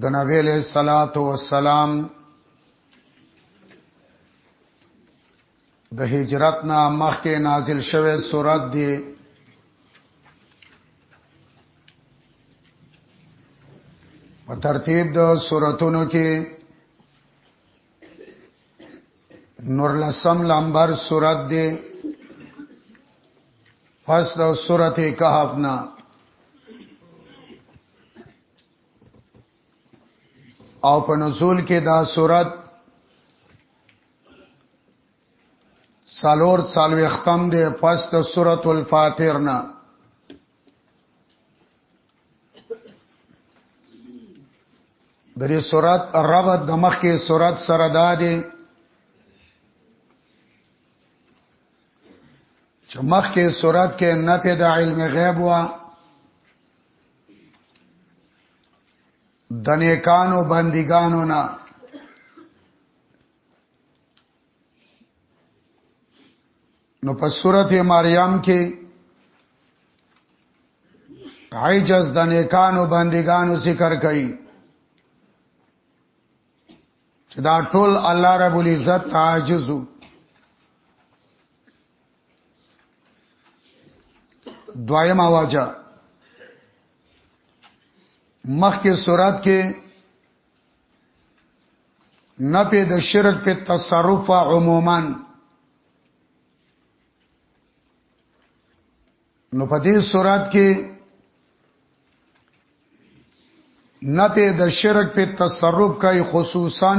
د نبی له صلوات و سلام د هجرت نه مخکې نازل شوه سورات دی په ترتیب د سوراتونو کې نور لسم لمبر صورت دی پس د صورت کهف نه او په نزول کې دا صورت سالور سالوی ختم دی پس د صورت الفاتر نه د دې سورات ربط د مخ کې سورات سره دا دی چې مخ کې سورات کې نه پیدا علم غیب وا د نیکانو بندګانو نه نو په سورته مریم کې عجز د نیکانو بندګانو ذکر کړي چې دا ټول الله رب العزت تعجزو دویم واجه مخکې صورت کې نه په د شرک په تصرف عموما نو په دې صورت کې نه په د شرک په تصرف کوي خصوصا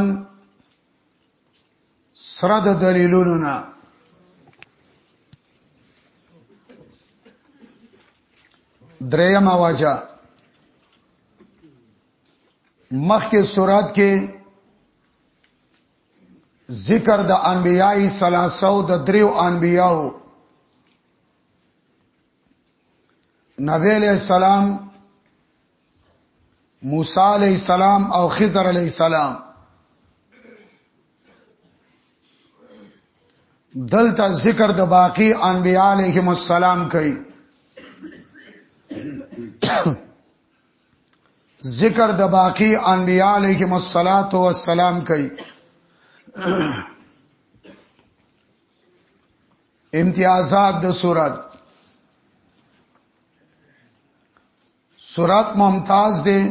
سره د دلیلونو نه دریم واجه مخکې صورت کې ذکر د انبیای سلاسو د دریو انبیاو نبی علیہ السلام موسی علیہ السلام او خضر علیہ السلام دلته ذکر د باقی انبیاء علیهم السلام کوي ذکر د باقی انبیاء علیهم الصلاۃ والسلام کوي امتیازات د سورات سورات ممتاز دی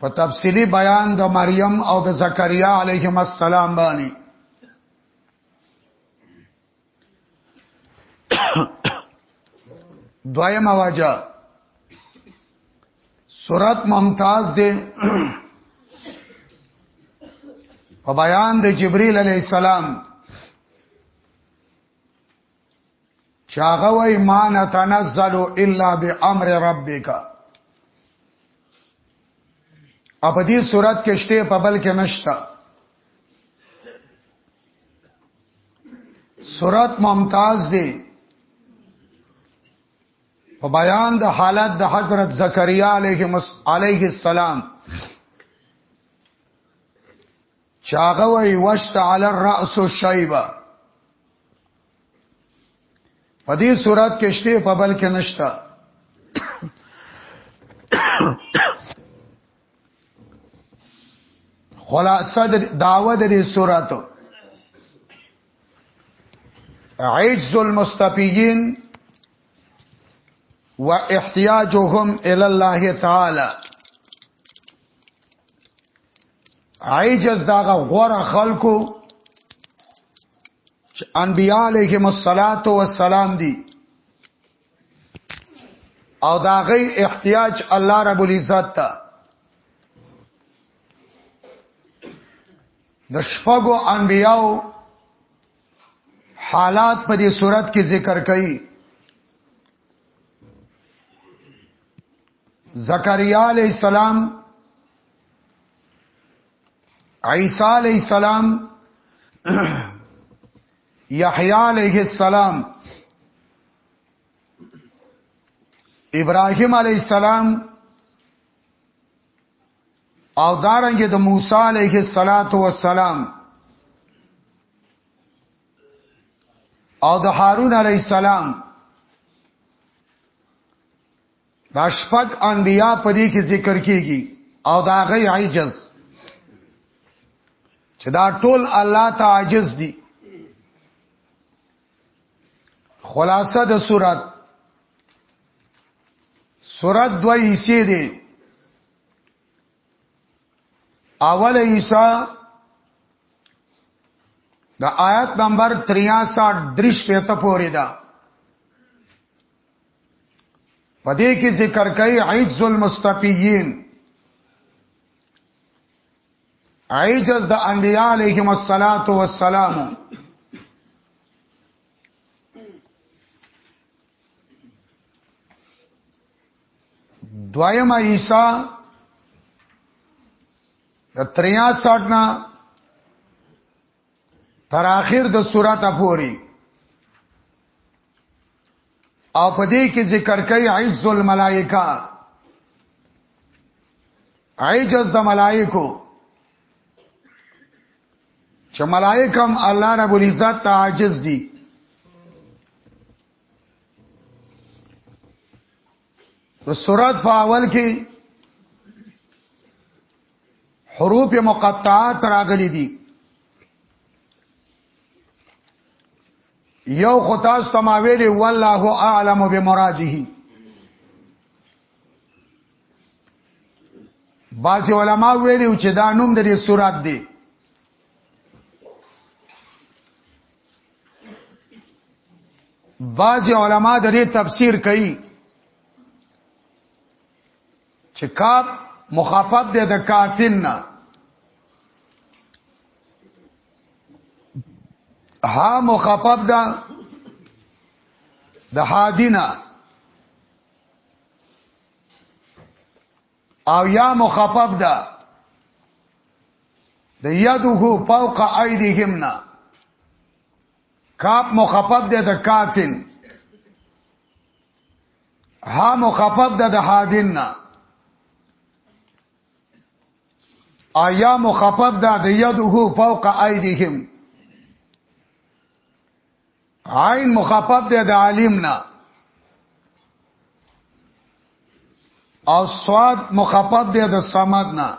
په تفصیلی بیان د مریم او د زکریا علیهم السلام باندې دویم واجه سورت ممتاز دی په بیان د جبرئیل علی السلام چاغه وای ما نتنزل الا بامر ربک اپ دې صورت کې شته په بل کې نشته سورات ممتاز دی په بیان د حالت د حضرت زکریا علیه علیه السلام چاغه وی وشت علی الراس شیبه په دې صورت کې شته په بل کې نشته خلاصه داوه د دې سورات عجز المستفیین و احتیاجهم الی الله تعالی عجز داغه غوره خلکو چې انبیاء علیهم الصلاۃ والسلام دي او دا غي احتیاج الله رب العزت ته د شپږو انبیاو حالات په دې صورت کې ذکر کړي زکریا علی السلام عیسی علی السلام یحیی علیہ السلام ابراهيم عليه السلام او دارنګه د موسی عليه السلام او د هارون عليه السلام دا شپږ انبیا په دې کې ذکر کیږي او دا غي عجز چې دا ټول الله ته عاجز دي خلاصه د صورت صورت دوه حصے دي اول حصہ د آیت نمبر 63 درش پته پوری ده پدې کې ذکر کوي عیذ المستفیین عجز د انبیاء علیهم الصلاۃ والسلام دویم عیسی د 63 نه تر اخر د سورته پوری او په دې کې ذکر کوي عجز الملائکه عجز د ملائکو چې ملائکم الله رب العزت ته عاجز دي د سورات په اول کې حروف مقطعات راغلي دي یو خو تاسو ته ما ویلي والله اعلم بمراده بعض علما ویلي چې دا نوم د دې سورات دی بعض علما د دې تفسیر کوي چې کاف مخاطب دی د کاتن نه ها مخاطب ده د حادینا او یا مخاطب ده د یده فوق ایدیهمنا کاپ مخاطب ده د کاتن ها مخفف ده د هادن نه آیا مخفف ده د یده فوق ایدیهم عین مخفف ده د عالم نه او صاد مخفف ده د صمد نه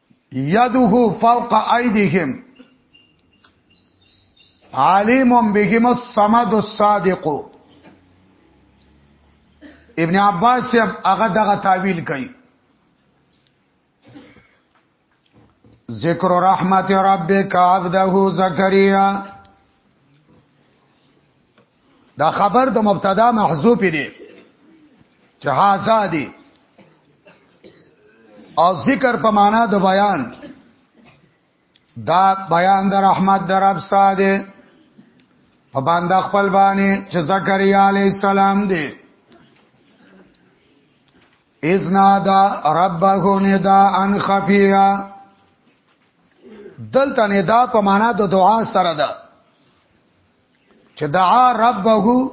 یده فوق ایدیهم عالم بهم الصمد الصادق ابن عباس هغه دغه تعویل کوي ذکر رحمت ربک عبده زکریا دا خبر د مبتدا محذوف دی چې هاذا دی او ذکر په معنا د بیان دا بیان د رحمت در ابستا دی په باندې خپل باندې چې زکریا علی السلام دی اذنا دا ربه ندا ان خفیا دلته ندا په معنا د دعا سره ده چې دعا ربه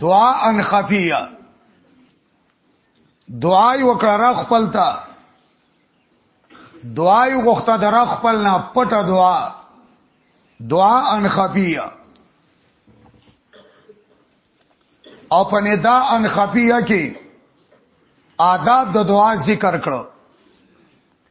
دعا ان خفیه دعای وکړه را خپل تا دعای غوښته در خپل نه پټه دعا دعا ان خفیه او په ندا ان خفیه کې آداب د دعا ذکر کړو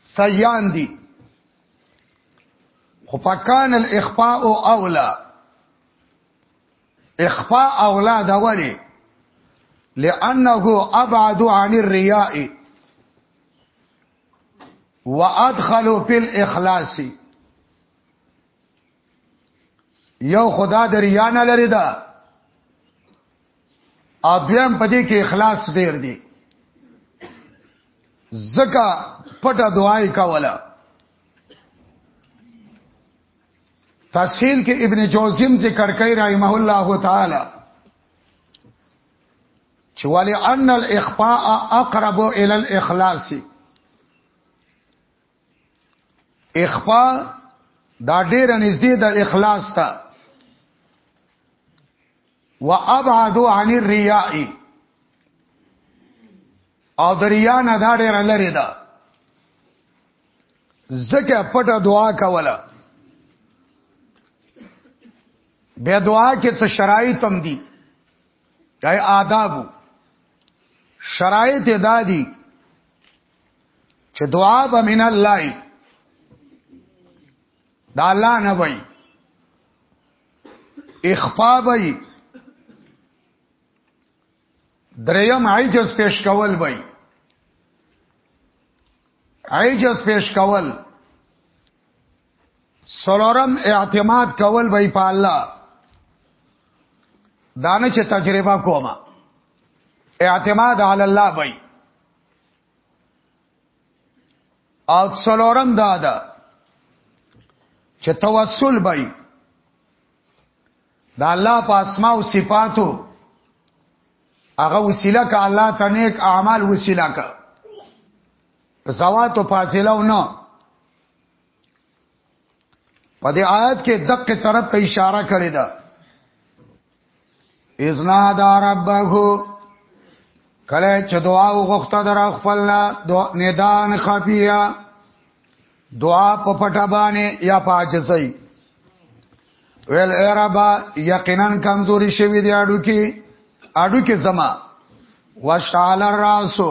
سیان دي خو پکان الاخفاء او اولا اخفاء اولا دا ولی لانه ابعد عن الرياء وادخل في الاخلاص یو خدا د ریا نه لري دا او دویم په دې کې اخلاص ډیر دی زکه پټه دعای کوله تحصیل کې ابن جوزیم ذکر کوي رحمه الله تعالی چې ولی ان الاخفاء اقرب الى الاخلاص اخفا دا ډیر نږدې د اخلاص ته وابعد عن الرياء او د ریا نه دا ډیر لري ده زکه پټه دعا کوله بیا دعا کې څه شرایط هم دي دای آداب شرایط ادا دي چې دعا به من الله دا الله نه وای اخفا وای دریم عجز پیش کول وای عجز پیش کول سلورم اعتماد کول وای په الله دانه چې تجربه کومه اعتماد علی الله وای او څلورم دا ده چې توسل بای دا الله په اسماء او صفاتو هغه وسیله ک الله ته نیک اعمال وسیله ک زوات او فاضله نه په دې آیت کې دقه طرف ته اشاره کړې ده اذنا دا ربه کله چې دعا وغوښته در خپلنا ندان خفیا دعا په پټه باندې یا پاجزای ویل اے ربا یقینا کمزوري شوی دی اډو کې اډو کې زما وشال الراسو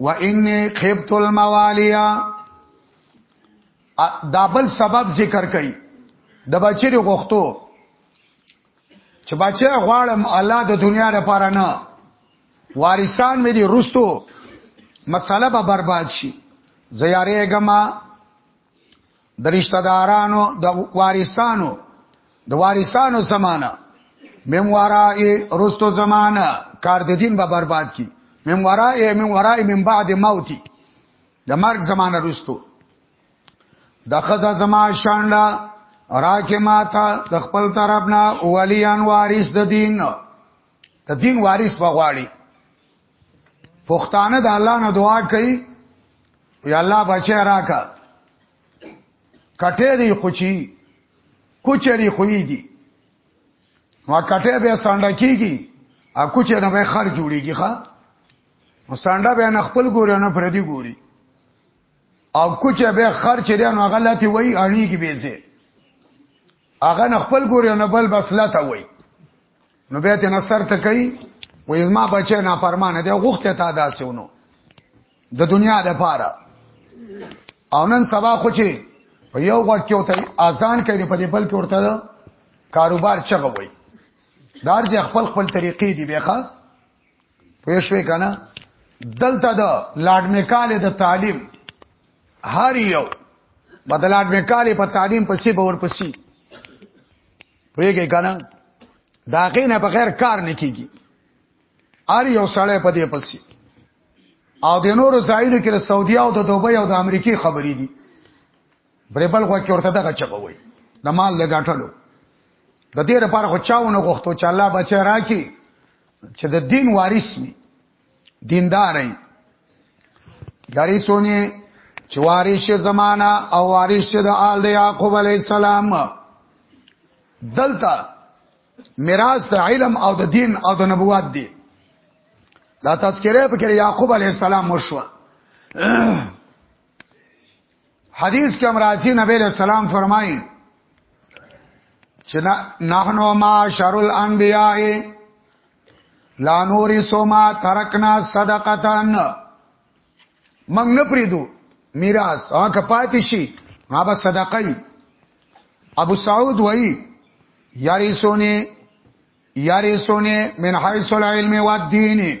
و انی خفت الموالیا دا بل سبب ذکر کړي د بچی غوښتو چې بچی غواړم الله د دنیا لپاره نه وارثان مې دي رستو مساله به برباد شي زیاره ګما د رشتہ دارانو د وارثانو د وارثانو زمانہ مموارای رستو زمانہ کار د دین به برباد کی مموارای مموارای من بعد موتی د مرګ زمانہ رستو د خزا زما شانډا راکه ماتا د خپل طرف نه ولیان وارث د دین د دین وارث بغواړي پښتانه د الله نه دعا کوي یا الله بچی راکا کټه دی خوچی کوچری خوې دي نو کټه به سانډه کیږي ا کوچه نه به خر جوړیږي ښا نو سانډه به نه خپل ګوري نه پر دې ګوري او کوچه به خر چې دی نو غلطي وای اړیږي به زه هغه نه خپل ګوري نه بل بس لاته وای نو بیا ته نصر ته کوي وې ما بچی نه پرمانه دی غوخته تا داسې ونو د دنیا د پاره او نن سبا خو چې په یو وخت کې وته اذان کوي په دې بل کې ورته کاروبار چغه وي دار چې خپل خپل طریقې دی بیخه پوه شوې کنه دلته د لاډ میکاله د تعلیم هر یو بدلاډ میکاله په تعلیم پسې باور پسې ویګی کنه دا غینه بغیر کار نه کیږي ار یو سړی په دې پسی او د نورو ځایونو کې د سعودي او د دوبۍ او د امریکای خبرې دي بریبل غو کې ورته دغه چغوي د مال لګاټلو د دې لپاره خو چاونه غوښتو چې الله بچی راکړي چې د دین وارث وي دینداري دری سونی چې وارث زمانہ او وارث د آل د یعقوب علی السلام دلته میراث د علم او د دین او د نبوت دی دا تذکرې په کې یعقوب علی السلام وشو حدیث کې امراضی نبی له سلام فرمایي چې نحنو ما شرل انبیاء لا نوری سوما ترکنا صدقتن منگ نپریدو میراس آن کپاتی شی ما با صدقی ابو سعود وئی یاری سونی یاری سونی من حیث العلم و الدین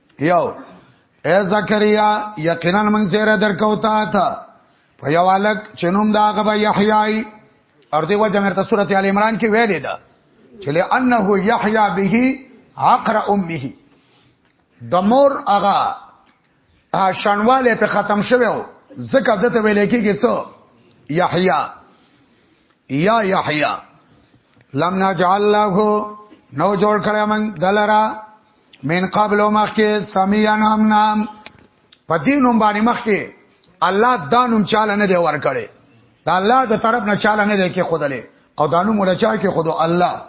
یو اے زکریا یقینا من زیره درکو تا تا په یو الک چنوم دا غبا یحیای اور دی وجه مرته سورته ال عمران کې ویلې ده چې لانه یحیا به عقر امه د مور اغا شنواله په ختم شوو زکه دته ویلې کېږي څو یحیا یا یحیا لم نجعل له نو جوړ کړم دلرا من قبل مخکې سمیان هم نام په دینوم باندې مخکې الله دانوم چاله نه دی ور کړی دا الله د طرف نه چاله نه دی کې خودلې او دانو مولا چا کې خود الله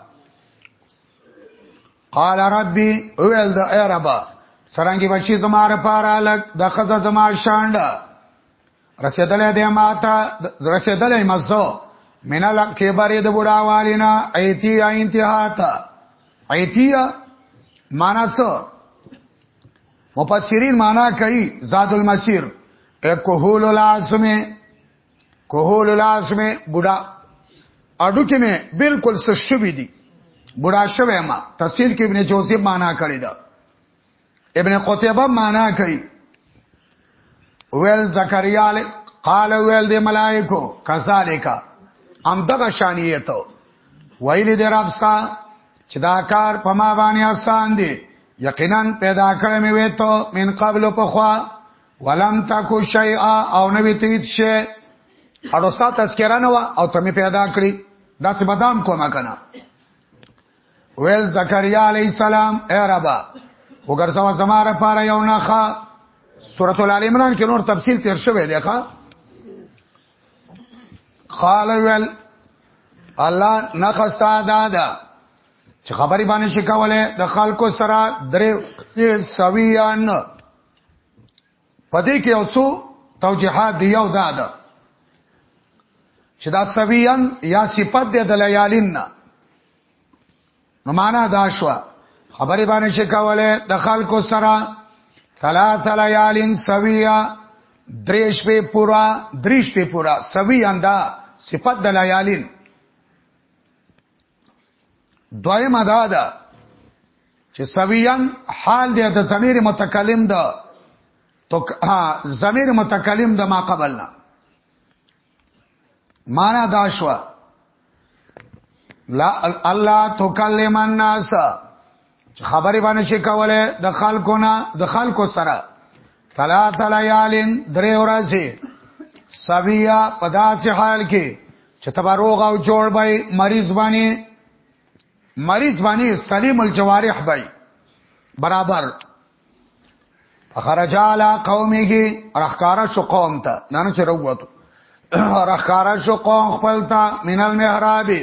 قال ربي اول د اي رب سرنګي بچي زماره پارا لک د خزه زمار شاند رسیدلې دې ماته رسیدلې مزه مینا لک کې بارې د بوډا والینا ایتی انتها تا ایتی معنا څه مفسرین معنا کوي زاد المسیر کوهول العاصم کوهول العاصم بوډا اډو کې مې بالکل سشوي دي بوډا شوه ما تفسیر کې ابن جوزی معنا کړی دا ابن قتيبه معنا کوي ویل زکریا قال ویل د ملائکو کذالک ام دغه شانیته ویل د رب سا چې دا کار په ما باندې آسان دی یقینا پیدا کړم وې ته من قبل په خوا ولم تکو شیئا او نو تیت شی اړوستا تذکرہ نو او ته می پیدا کړی دا څه بدام کومه کنه ویل زکریا علی السلام اے ربا وګرځوا زماره پاره یو نخا سورۃ ال عمران کې نور تفصیل تیر شوی دی ښا قال ویل الله نخستا دادا چې خبرې باندې شکواله د خلکو سره درې سویان په دې کې یو څو توجيهات دی یو دا ده چې دا سویان یا صفت دی د لیالین نه نو معنا دا شو خبرې باندې شکواله د خلکو سره ثلاث لیالین سویا دریش په پورا دریش په پورا سویان دا صفت د لیالین دویمه دا ده چې سویان حال دی د ضمیر متکلم ده تو ها ضمیر متکلم ده ما قبلنا معنا دا شو لا الله تکلم الناس چې خبرې باندې شي کوله د خلکو نه د خلکو سره تلا تلا یالین درې ورځې سویا په داسې حال کې چې تبروغ او جوړ بای مریض باندې مریض باندې سلیم الجوارح بای برابر خرج علی قومه رخکارا شو قوم ته نن چې وروته رخکارا شو قوم خپل ته مینل محرابی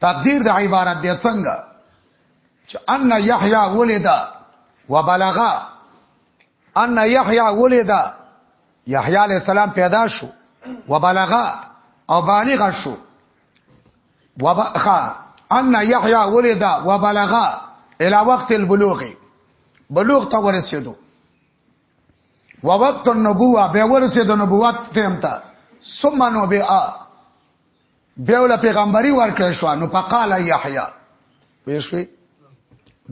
تقدیر د عبارت دی څنګه چې ان یحیی ولد وبلغ ان یحیی ولد یحیی علی السلام پیدا شو وبلغ او بالغ شو وبخ ان یحیی ولد وبلغ الى وقت البلوغ بلوغ ته ورسېدو ووقت النبوه به ورسېدو نبوت ټیم ته ثم نو بیا بیا ول پیغمبري ورکړ شو نو فقال یحیی پېښوي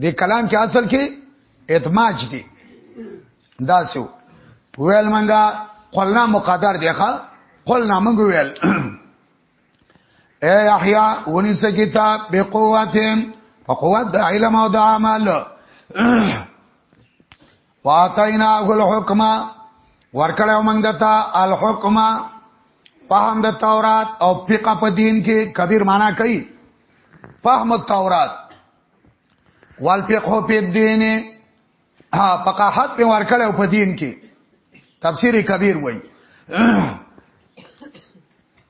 د کلام کې اصل کې ادماج دی دا سو ویل منګه قلنا مقدر دی ښا قلنا منګ ویل اے یحیی ونیس کتاب به قوت په قوت د علم او د عمل واتینا غل حکما ورکړو موږ دتا الحکما فهم د تورات او فقه په دین کې کبیر معنا کوي فهم التورات والفقه په دین ها فقاحت په ورکړو په دین کې تفسیر کبیر وایي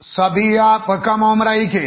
سبیا په کم عمرای کې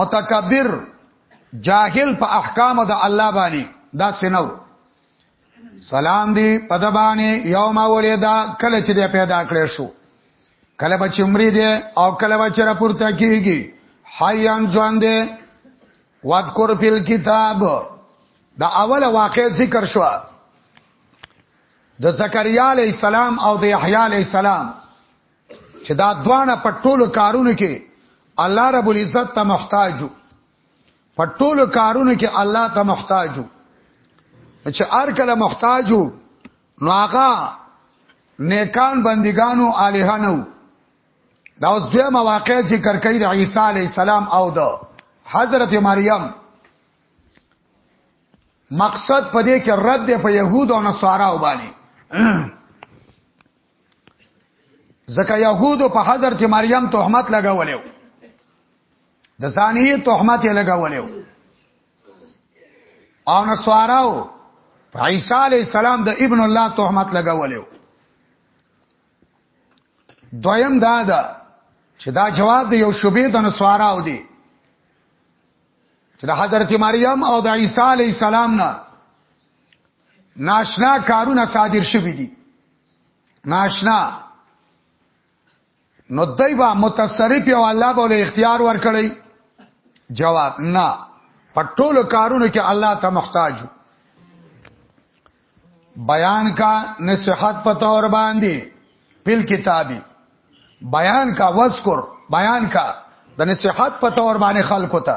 متکبر جاهل په احکام د الله باندې دا سينو سلام دی په د باندې یوم ولیدا کله چې دی پیدا کړی شو کله به چمری دی او کله به چر پورته کیږي حیان ژوند دی واذکر فی الكتاب دا اوله واقع ذکر شو د زکریا علی السلام او د یحیی علی السلام چې دا دوانه په ټولو کارونو کې الله رب العزت ته محتاجو په ټولو کارونو کې الله ته محتاجو چې هر کله محتاجو نو هغه نیکان بندگانو الها نو دا اوس دوه مواقع ذکر کوي د عیسی علی السلام او د حضرت مریم مقصد پدې کې رد په يهود او نصارا وبانی ځکه يهودو په حضرت مریم تهمت لګولیو د ځاني تهمت یې لګولیو او نسواراو عیسی علی السلام د ابن الله تهمت لګولیو دویم دا ده چې دا جواب د یو شوبې د نسواراو دی چې د حضرت مریم او د عیسی علی السلام نه ناشنا کارونه صادر شوی دي ناشنا نو دایبا متصرف او الله بوله اختیار ورکړي جواب نه په ټولو کارونو کې الله ته محتاج بیان کا نصیحت په تور باندې پل کتابي بیان کا وذکر بیان کا د نصیحت په تور باندې خلکو ته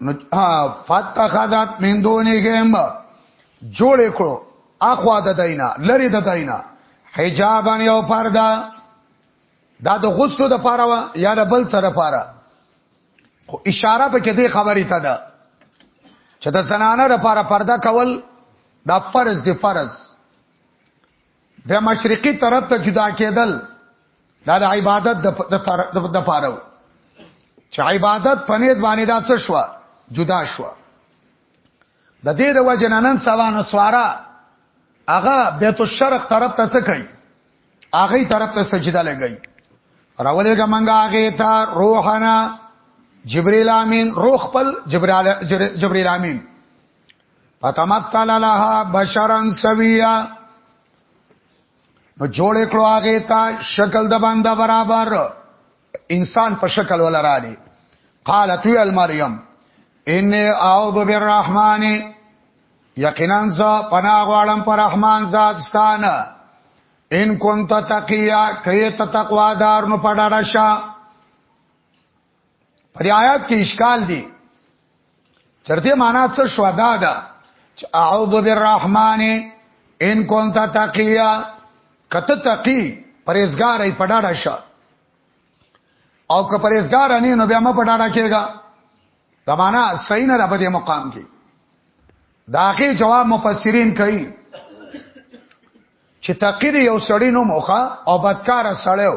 نو فتخذت من دونهم جوړ کړو اخوا د دینا لری د دینا حجابن یو پردا دا د غسلو د پاره وا یا د بل سره پاره خو اشاره په کې دې خبرې ته ده چې د زنانه لپاره پرده کول دا فرض دی فرض بیا مشرقي طرف ته جدا کېدل دا د عبادت د د پاره چې عبادت پنيت باندې دا څه شو جدا شو د دې د وجنانن سوانو سوارا هغه بیت الشرق طرف ته څه کوي هغه طرف ته سجده لګي راولې ګمنګا هغه ته روحانا جبريل امين روح خپل جبريل جبريل امين فتمثل لها بشرا سویا نو جوړ کړو هغه ته شکل د بنده برابر انسان په شکل ولرالی قالت وی المریم ان اعوذ بالرحمن یقینا ز پنا غواړم پر رحمان ذات ستان ان كنت تقیا کئ تقوا دار نو پډړه شه په دې آیات کې اشکال دی چرته معنا څه شو دا ده چې اعوذ بالرحمن ان كنت تقيا کته تقي پرهیزګار ای پډاډا شه او که پرهیزګار نه نو بیا ما پډاډا کېږي دا معنا صحیح نه ده په دې مقام کې داخې جواب مفسرین کوي چې تقی دی یو سړی نو موخه او بدکار سړیو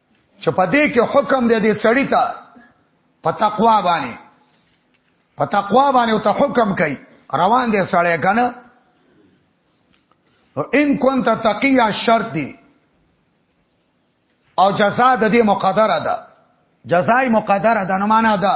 چې په دې کې حکم دی دې سړی ته په تقوا باندې په تقوا باندې او ته حکم کوي روان دي سړی کنه ان كنت تقيا شرط دي او جزاء د دې مقدره ده جزای مقدره ده نه معنا ده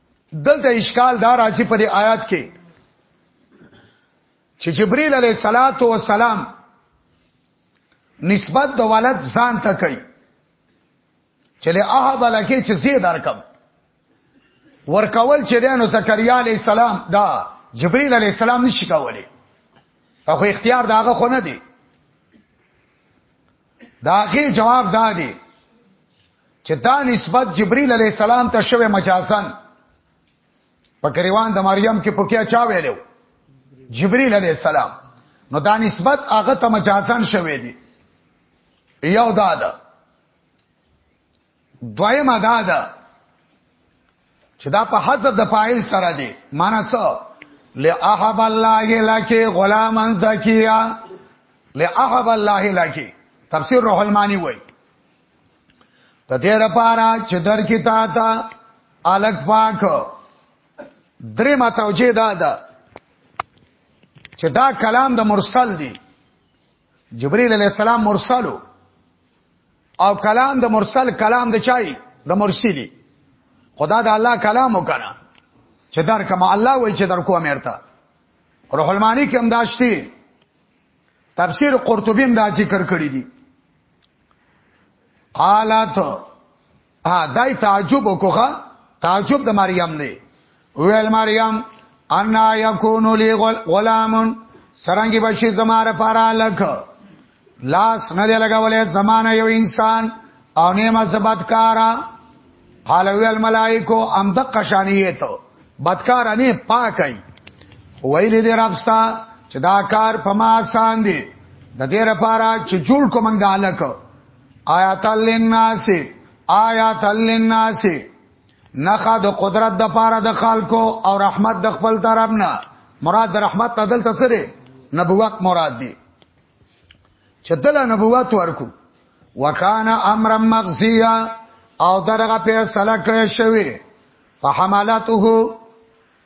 دلته اشکال دا راځي په دې آیات کې چې جبرئیل علیه الصلاۃ والسلام نسبت د ولد ځان ته کوي چې له هغه بلکې چې زی درکم ورکول چې دانو زکریا علیه السلام دا جبرئیل علیه السلام نشي کولی هغه اختیار داغه خو نه دی دا غي جواب دا دی چې دا نسبت جبريل عليه السلام ته شوه مجازن په کریوان د مریم کې پکیا چا ویلو جبريل عليه السلام نو دا نسبت هغه ته مجازن شوه دی یو دا ده دویمه دا ده چې دا په حذف د فاعل سره دی معنی څه لاحب الله لکی غلاما زکیا لاحب الله لکی تفسیر روح المانی وای ته دې لپاره چې در کې تا تا الک پاک درې ما توجه دا ده چې دا کلام د مرسل دی جبرئیل علی السلام مرسلو او کلام د مرسل کلام د چای د مرسلی خدا د الله کلام وکنه چې در کما الله وای چې در کو امرته روح المانی کوم داشتي تفسیر قرطبی دا ذکر کړی دی قالت ها دای تعجب وکړه تعجب د مریم دی ویل مریم ان یکون لی غلام سرنګي بشي زماره پارا لک لاس نه دی لګولې زمانه یو انسان او نیمه زبد کارا قال ویل ملائکو ام د قشانیت بدکار نه پاکای ویل دې ربستا چې دا کار په ما آسان دی د دې لپاره چې جوړ کوم د الک آیات للناس آیات للناس نخا د قدرت د پاره د خلکو او رحمت د خپل طرف نه مراد د رحمت نه دلته څه دی نبوت مراد دی چې دله نبوت ورکو وکانا امر مغزیه او درغه فیصله کړی شوی فحملته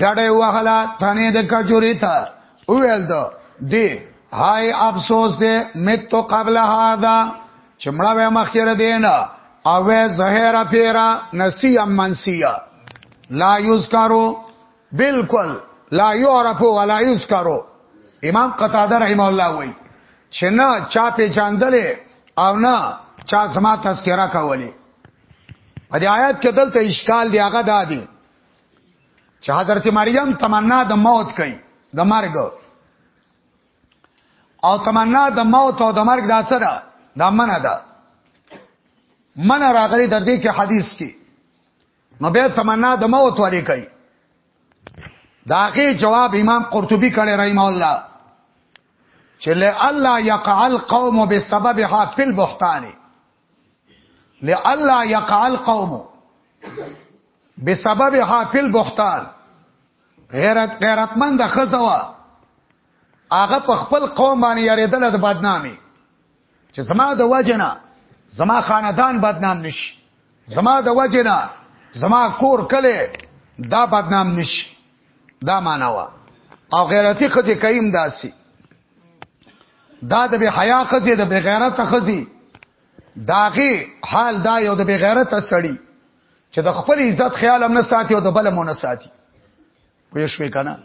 ډډه وغلا تنه د کجوري ته ویل دو دی هاي افسوس دې مت قبل هذا چې مړه به مخیر دینه او زهر پیرا نسی منسیا لا یذکرو بالکل لا یعرف ولا یذکرو امام قتاده رحم الله وای چې نه چا په چاندلې او نه چا زما تذکرہ کولی په دې آیات کې دلته اشکال دی هغه دادی چې حضرت مریم تمنا د موت کوي د مرګ او تمنا د موت او د مرګ دا څه ده دا منه ده من راغلی د دې کې حدیث کې نو به تمنا د موت ولې کوي داغه جواب امام قرطبي کړي رحم الله چې له الله يقع القوم بسببها في البهتان لالا يقع القوم بسبب حافل بختان غیرت غیرتمند خزوا هغه په خپل قوم باندې یریدل د بدنامي چې زما د وجنه زما خاندان بدنام نشي زما د وجنه زما کور کله دا بدنام نشي دا مانوا او غیرتی خځه کیم داسي دا د به حیا خزي د به غیرت خزي داغه حال دا یو د به غیرت سړی چې د خپل عزت خیال هم نه ساتي او د بل مونږ نه ساتي پوه شوې کنه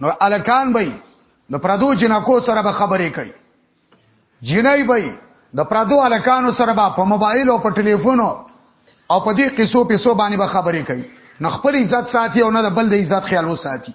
نو الکان به د پردو جنکو سره به خبرې کوي جنای به د پردو الکانو سره به په موبایل او په ټلیفونو او په دې قصو پیسو باندې به خبرې کوي نه خپل عزت ساتي او نه د بل د عزت خیال وساتي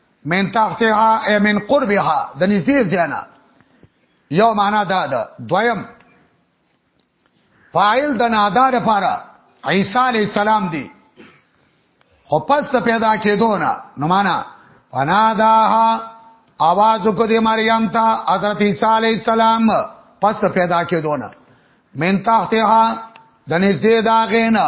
من تحتها ای من قربها د نږدې زینا یو معنا دا ده دویم فاعل د نادا لپاره عیسی علی السلام دی خو پس ته پیدا کېدو نه نو معنا فناداها आवाज کو دی مریم ته حضرت عیسی علی السلام پس ته پیدا کېدو نه من تحتها د نږدې دا غینا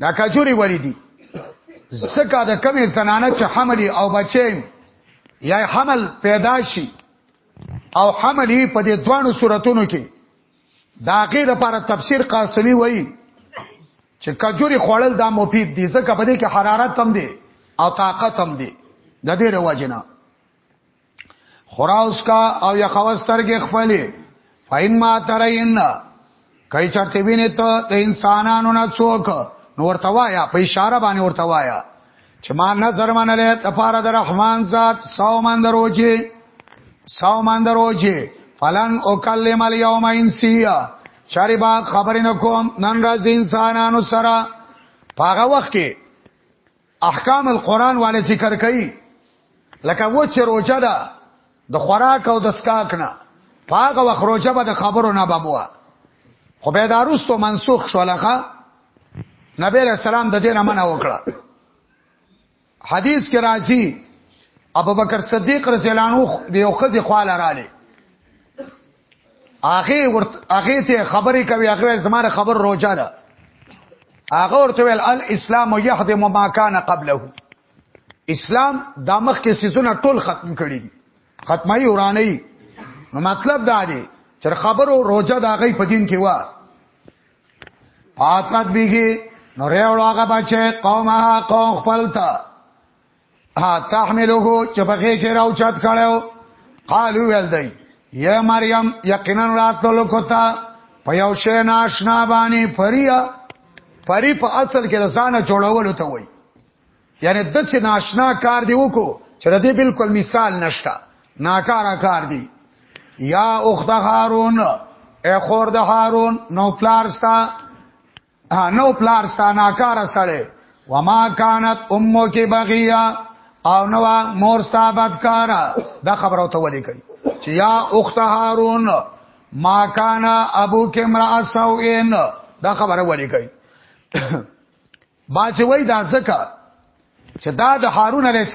دا کجوري وری دي زکه د کمی زنانه چې حمل او بچي یا حمل پیدا شي او حمل په دې دوانو صورتونو کې دا غیر لپاره تفسیر قاسمی وایي چې کجوري خوړل دا مفید دي زکه په دې کې حرارت هم دي او طاقت هم دي د دې رواجنه خراوس کا او یا خوستر کې خپلې فین ما ترین کای چرته وینې ته د انسانانو نه څوک نور توایا په اشاره باندې ورته وایا چې ما نظر منلې د پاره د رحمان ذات ساو مان دروځي ساو مان دروځي فلن اکلم الیوم انسیا چاری با خبرې نکوم نن راز د انسانانو سره پاغه وخت کې احکام القرآن والے ذکر کوي لکه و چې روجه ده د خوراک او د سکاک نه پاغه وخت روجه به د خبرو نه بموه خو به دا روستو منسوخ شو لکه نبی رسول سلام د دې نه منع وکړه حدیث کې راځي ابوبکر صدیق رضی الله عنه د یو خځې خواله رااله هغه ورته هغه ته خبرې کوي هغه زماره خبر روجا ده هغه ورته ویل الاسلام يهدم ما كان قبله اسلام د مخ کې سيزونه ټول ختم کړي دي ختمي وراني نو مطلب دا دی چې خبرو روجا د هغه په دین کې و پاتات بيګي نو ریوړو هغه بچي قومه قوم خپلتا ها تحملوه چې په کې کې راو چت کړو قالو ول دی یا مریم یقینا راتلو کوتا په یو شی ناشنا باندې پریا پری په اصل کې رسانه جوړول ته وای یعنی د څه ناشنا کار دی وکړو چې د دې بالکل مثال نشته ناکاره کار دی یا اخت هارون اے خور د هارون نو پلارستا نو پلار ستا ناکار سړی وما كانت امك بغيا او نو مور ستا بدکار دا خبرو ته ولي کوي چې یا اخت هارون ما کان ابو کمرا سوئن دا خبره ولي کوي باج وای دا زکه چې دا د هارون علیه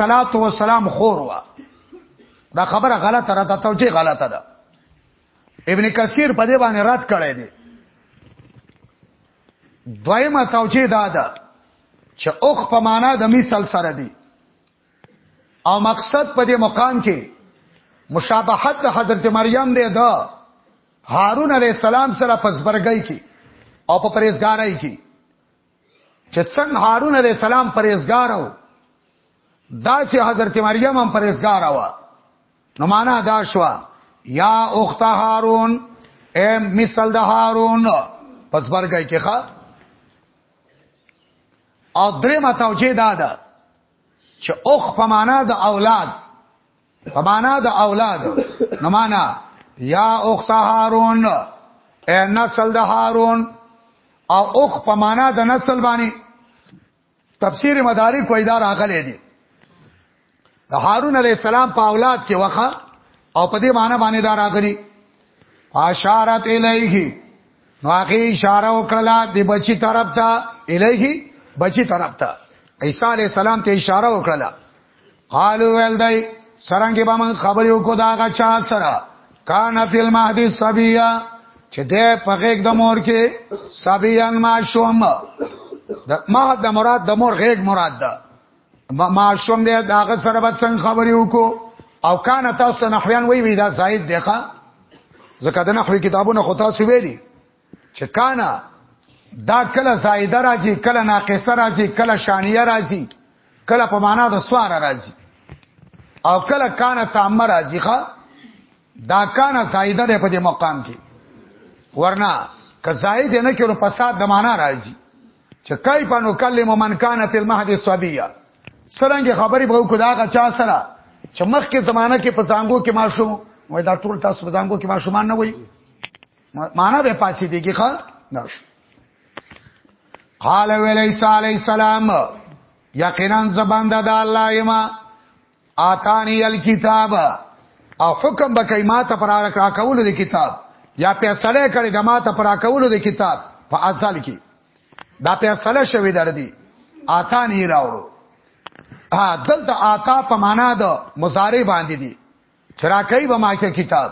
السلام خور وا دا خبره غلطه را ته توجیه غلطه ده ابن کثیر په دې باندې رد کړی دی دویمه توجیه دا ده چې اوخ په معنا د مثال سره دی او مقصد په دې مقام کې مشابهت د حضرت مریم دی دا هارون علی السلام سره پسبرګی کې او په پرېزګارای کې چې څنګه هارون علی السلام پرېزګار و دا چې حضرت مریم هم پرېزګار و نو معنا دا شو یا اخت هارون اے مثل د هارون پس برګه کې ښا او درې متوجه دا ده چې اخ په معنا د اولاد په معنا د اولاد نو معنا یا اخت هارون اے نسل د هارون او اخ په معنا د نسل باندې تفسیر مدارک وای دا راغلی دی د هارون علی السلام په اولاد کې وخه او په دې معنی باندې دا راغلی اشارت الیه نو هغه اشاره وکړه د بچی طرف ته الیه بچی طرف ته عیسی علی السلام ته اشاره وکړه قالو ویل دی سرنګ به من خبرې وکړو دا غا چا سره کان فی المهد سبیا چې ده په غیګ د مور کې سبیان ما شوم د مهد د مراد د مور غیګ مراد ده ما شوم ده داغه سره به څنګه خبرې وکړو او کان تاسو نحویان وی وی دا زائد دی ښا ځکه د نحوی کتابونه خو تاسو ویلي چې کانا دا کله زائده راځي کله ناقصه راځي کله شانیه راځي کله په معنا د سوار راځي او کله کانا تامه راځي ښا دا کانا زائده ده په دې مقام کې ورنه که زائد نه کړو فساد د معنا راځي چې کای په نو کلم من کان فی المهد صبیه څنګه خبرې به کو دا چا سره چې مخکې زمانہ کې په زنګو کې ماشوم وای دا ټول تاسو په زنګو کې ماشومان نه وای معنا به پاسې دیږي ښا دا شو قال ولیس علی السلام یقینا زبان د الله یما آتانی الكتاب او حکم بکای ما ته پر را کول د کتاب یا پیسړې کړي د ما ته پر کول د کتاب په اصل کې دا پیسړې شوی دردي آتانی راوړو ها دلته آتا په معنا د مضارع باندې دي چرا کوي به ما کې کتاب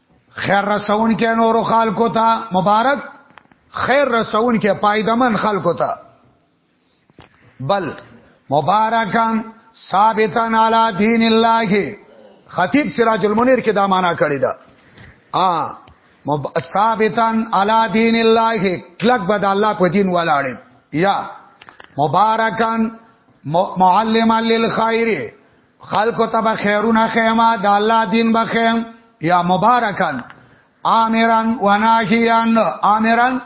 خیر رسون کې نور خلکو ته مبارک خیر رسون کې پایدمن خلکو ته بل مبارکان ثابتن علی دین الله خطیب سراج المنیر کې دا معنا کړی دا ا ثابتن علی دین الله کلک بد الله په دین ولاړ یا مبارکان معلما للخير خلکو ته به خیرونه خیمه د الله دین به خیم یا مبارکان آمران و ناهیان آمران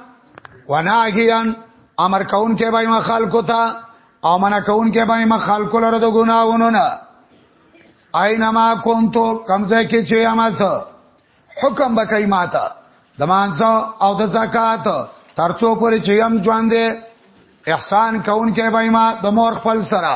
و ناهیان امر کون کې به خلکو ته او منع کون کې به خلکو لره د ګناوونو نه اينما كنتو کمزه کې چې اماس حکم بکای ماته د مانځه او د زکات ترڅو پورې چې يم ژوند احسان کون کې به ما د مور خپل سره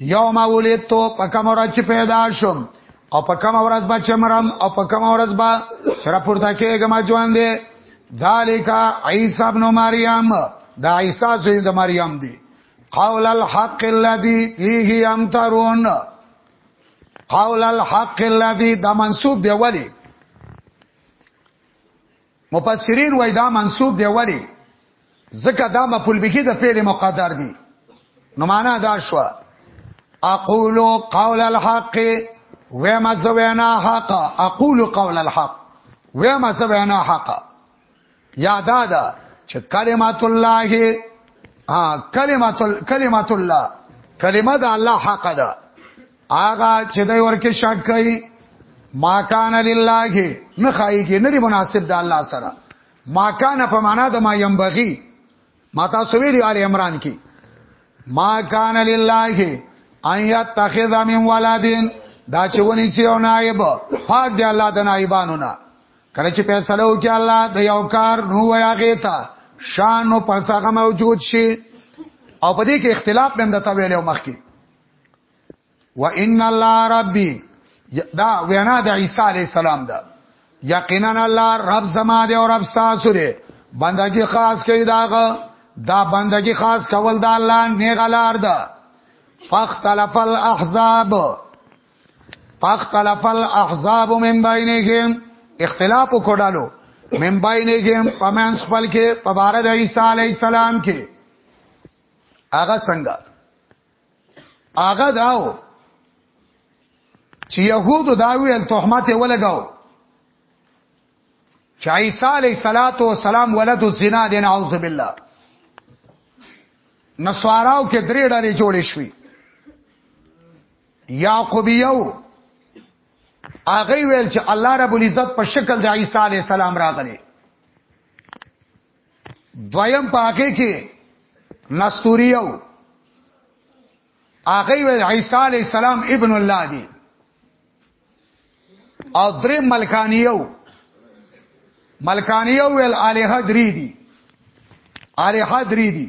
یوم ولدتو په کوم ورځ چې پیدا شوم او په کوم ورځ به چې مرم او په کوم ورځ به چې راپورته کېږم ژوند دی ذالک عیسی ابن مریم دا عیسی زوی د مریم دی قول الحق الذي فيه يمترون قول الحق الذي دا منسوب دی ولی مفسرین وای دا منصوب دی ولی ځکه دا مفعول به د فعل مقدر دی نو معنا دا شو اقول قول الحق و ما زوینا حق اقول قول الحق و ما زوینا حق یاد ده چې کلمات الله ها کلمات کلمات الله کلمه د الله حق ده آغا چې دای ورکه شک کوي ما کان لله نه خای کې نه دی مناسب د الله سره ما کان په معنا د ما ينبغي ما تاسو ویلي آل عمران کې ما کان لله ان يتخذ من ولدين دا چې ونی چې او نائب پاک دی الله د نائبانو نه کله چې فیصله وکړي الله د یو کار نو ویا غیتا شان نو پسغه موجود شي او په دې کې اختلاف بهم د تویل او مخکي وان الله ربي دا وینا د عیسی علی السلام ده یقینا الله رب زما دی او رب تاسو دی بندگی خاص کوي داغه دا بندگی خاص کول د الله نه غلار ده فاختلف الاحزاب فاختلف الاحزاب من بینهم اختلاف وکړالو من بینهم پمن خپل کې په بار د عیسی علی السلام کې هغه څنګه هغه داو چې يهودو دا ویل تهمت یې ولګاو چې عیسی علیه صلاتو والسلام ولد الزنا دین اعوذ بالله نسواراو کې درې ډلې جوړې شوې یعقوبیو هغه ویل چې الله رب العزت په شکل د عیسی علی السلام راغلی دویم پاکه کې نستوریو هغه ویل عیسی علی السلام ابن الله دی او درې ملکانیو ملکانیو ویل الہ درې دی الہ درې دی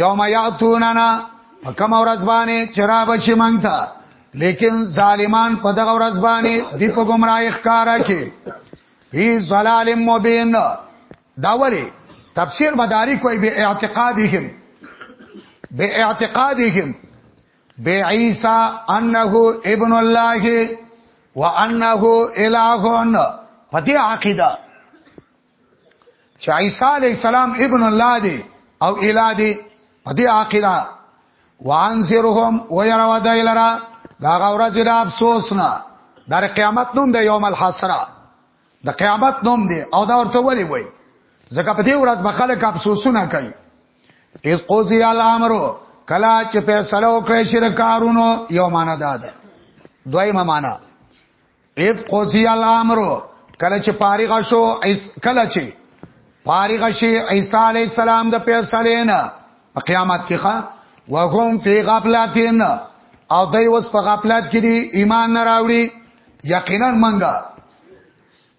یوم یاتوننا فکم ورځ باندې چراب شي مونږ ته لیکن ظالمان په دغه ورځ باندې دی په گمراهی ښکارا کې فی ظلال مبین دا ولی تفسیر مدارک وی به اعتقادهم به اعتقادهم به عیسی انه ابن الله وانه الهون پدې عقیده چې عیسی علی السلام ابن الله دی او اله دی په دې عقیده وانذرهم ويروا دایلرا دا غورا چې د افسوس نه در قیامت نوم دی یوم الحسره د قیامت نوم دی او دا ورته ولی وای ځکه په دې ورځ به خلک افسوسونه کوي اذ قضی الامر کلا چې فیصله وکړي شرکارونو یو معنا ده دویمه معنا اذ قضی الامر کله چې فارغ شو کله چې فارغ شي عیسی علی السلام د فیصله نه په قیامت کې ښا وهم فی غفلتین او دوی اوس په غفلت کې دي ایمان نه راوړي یقینا منګه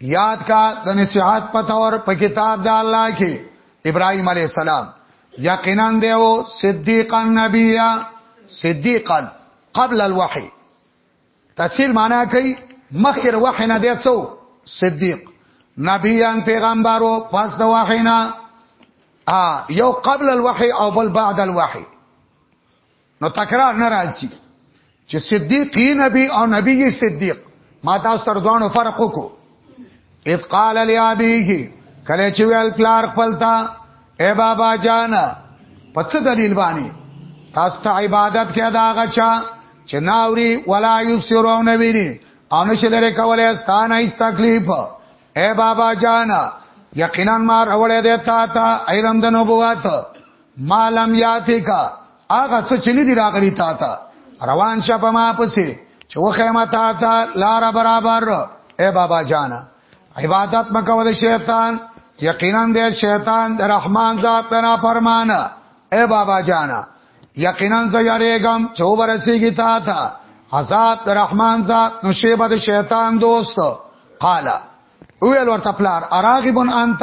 یاد کا د نصيحت په تور په کتاب د الله کې ابراهيم عليه السلام یقینا دیو صدیقا نبیا صدیقا قبل الوحي تفسیر معنا کوي مخکر وحي نه دی څو صدیق نبیان پیغمبرو پس د وحي نه یو قبل الوحي او بل بعد الوحي نو تکرار نه راځي چې صدیقی نبی او نبی صدیق ما تاسو تر دوانو فرق وکړو اذ قال لابیه کله چې ویل پلار خپل تا اے بابا جان په څه دلیل باندې تاسو ته عبادت کې دا غچا چې ناوري ولا یبصرون ویری او نشه لري کولای ستانه ایس تکلیف اے بابا جان یقینا ما راولې ده تا تا ایرم د نبوت مالم یاته کا هغه څه چې ندی راغلی تا ته روان شه په ما پسې چې وخه ما تا ته لار برابر اے بابا جانا عبادت مکو د شیطان یقینا د شیطان د رحمان ذات نه فرمانه اے بابا جانا یقینا زه یریګم چې ورسیږي تا ته عذاب د رحمان ذات نو شیبه د شیطان دوست قال ویل ورته پلار اراغبن انت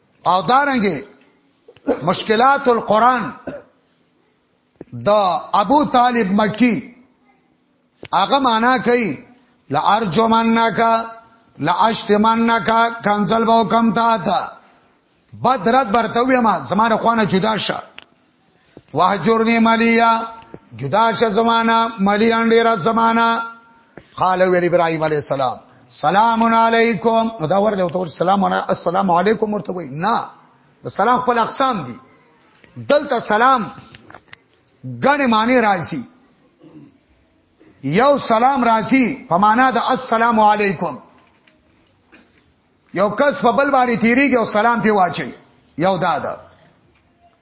او دارنګه مشکلات القرآن د ابو طالب مکی هغه معنا کوي لارجمنک لاشتمنک کنزل بو کم تا تا بدرت برتوی ما زمانه خوانه جدا شه واهجرنی ملیا جدا ش زمانہ ملیا ډیر زمانہ قال ویل ابراهيم عليه السلام سلام علیکم نو دا ورله وته سلام علیکم السلام علیکم ورته وای نه د سلام خپل اقسام دي دلته سلام غنه معنی راځي یو سلام راځي په معنا د السلام علیکم یو کس په بل باندې تیریږي او سلام په واچي یو دا ده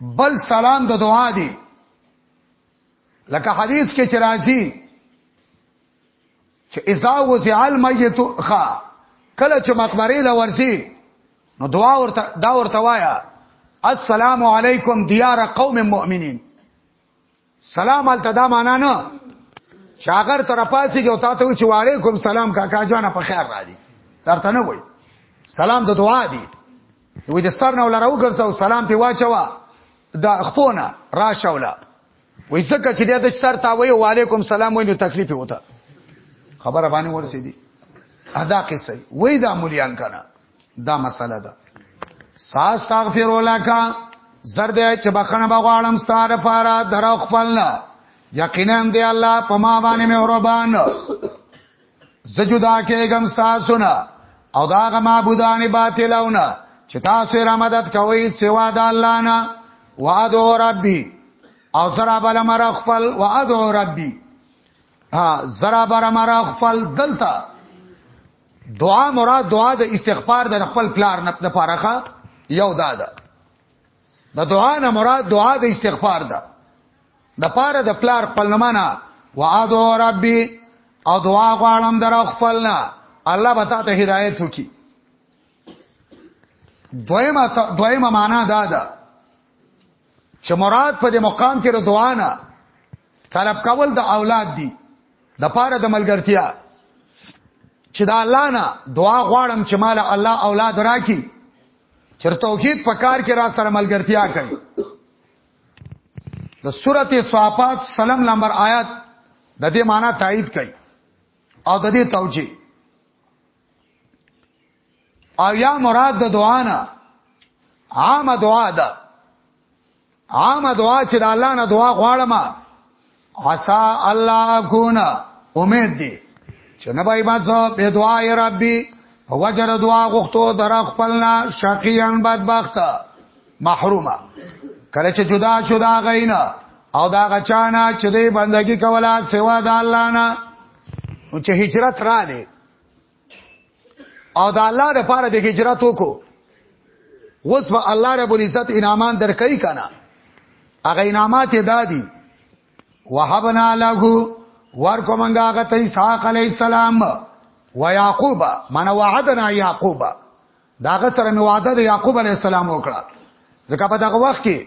بل سلام د دعا دی لکه حدیث کې چې راځي چې اذا وزع المیت خا کله چې مقبره له ورسي نو دعا ورته دا ورته وایا السلام علیکم دیار قوم مؤمنین سلام الته دا معنا نه شاګر تر پاسي کې او تاسو چې وعليکم سلام کاکا جان په خیر راځي درته نه وای سلام د دعا دی وې د سر نه ولراو ګرځاو سلام په واچوا دا خپونه را شولا وې زکه چې د سر تا وې وعليکم سلام وې نو تکلیف وته خبره باندې ورسې دي ادا قصه وې دا مليان کنه دا مسله ده ساستغفر لك زرد چې بخنه بغواړم ستاره پاره درو خپلنا یقینا دی الله په ما باندې مهربان زجدا کېګم تاسو نه او دا غ معبودان باطلونه چې تاسو را مدد کوي سوا د الله نه وعدو ربي او زرا بل مر خپل وعدو ربي ها زرا بر مر خپل دلته دعا مراد دعا د استغفار د خپل پلار نه د پارخه یو دا ده د دعا نه مراد دعا د استغفار ده د پاره د پلار خپل نه معنا وعدو ربي او دعا غواړم در خپل نه الله به تاسو هدایت وکي دویمه دویمه معنا دا ده چې مراد په دې مقام کې د دعا نه طلب کول د اولاد دی د پاره د ملګرتیا چې دا الله نه دعا غواړم چې مال الله اولاد راکړي چې توحید په کار کې را سره ملګرتیا کوي د سورته صافات سلام نمبر آیات د دې معنی تایید کړي او د دې توجیه او یا مراد د دعا نه عام دعا ده عام دعا چې د الله نه دعا غواړم عسا الله اكون امید دی چې نه بای ما زه به دعا یا ربي وجر دعا غوښتو در خپلنا شقیان بدبخت محرومه کله چې جدا شو دا غینا او دا غچانا چې دې بندگی کولا سوا د الله نه او چې هجرت را لې او د الله د پاره د هجرت وکړو وس به الله رب العزت انعامات درکې کنا هغه انعامات دادي وهبنا له ورکو منګه هغه ته اسحاق علی السلام و یعقوب من وعدنا یعقوب داغه سره می وعده د یعقوب علی السلام وکړه ځکه په دغه وخت کې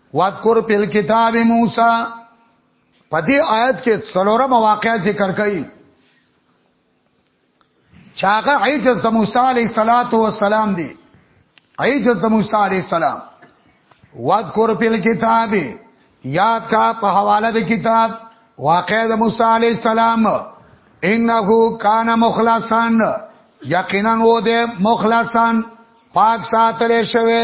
واذکر په کتاب موسی په دې آیت کې څلورم واقعا ذکر کړي چاغه عجز د موسی علی صلاتو و سلام دی عجز د موسی علی سلام واذکر په کتاب یاد کا په حواله د کتاب واقع د موسی علی السلام انه کان مخلصان یقینا و دې مخلصان پاک ساتل شوی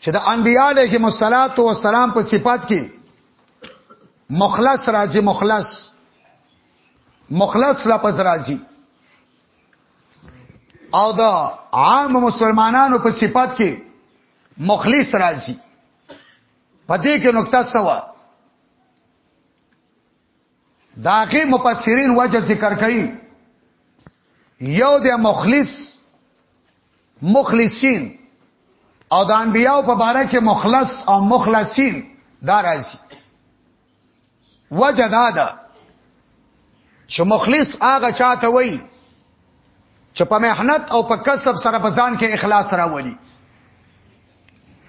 چې د انبیاء علیهم الصلاۃ والسلام په صفات کې مخلص راځي مخلص مخلص لپس راځي او د عام مسلمانانو په صفات کې مخلص راځي پدې کې نقطه سوا داغه مفسرین وجه ذکر کوي یو د مخلص مخلصین او د انبیاو په باره کې مخلص او مخلصین دا راځي وجه دا ده چې مخلص هغه چاته وایي چې په محنت او په کسب سره په ځان کې اخلاص راولي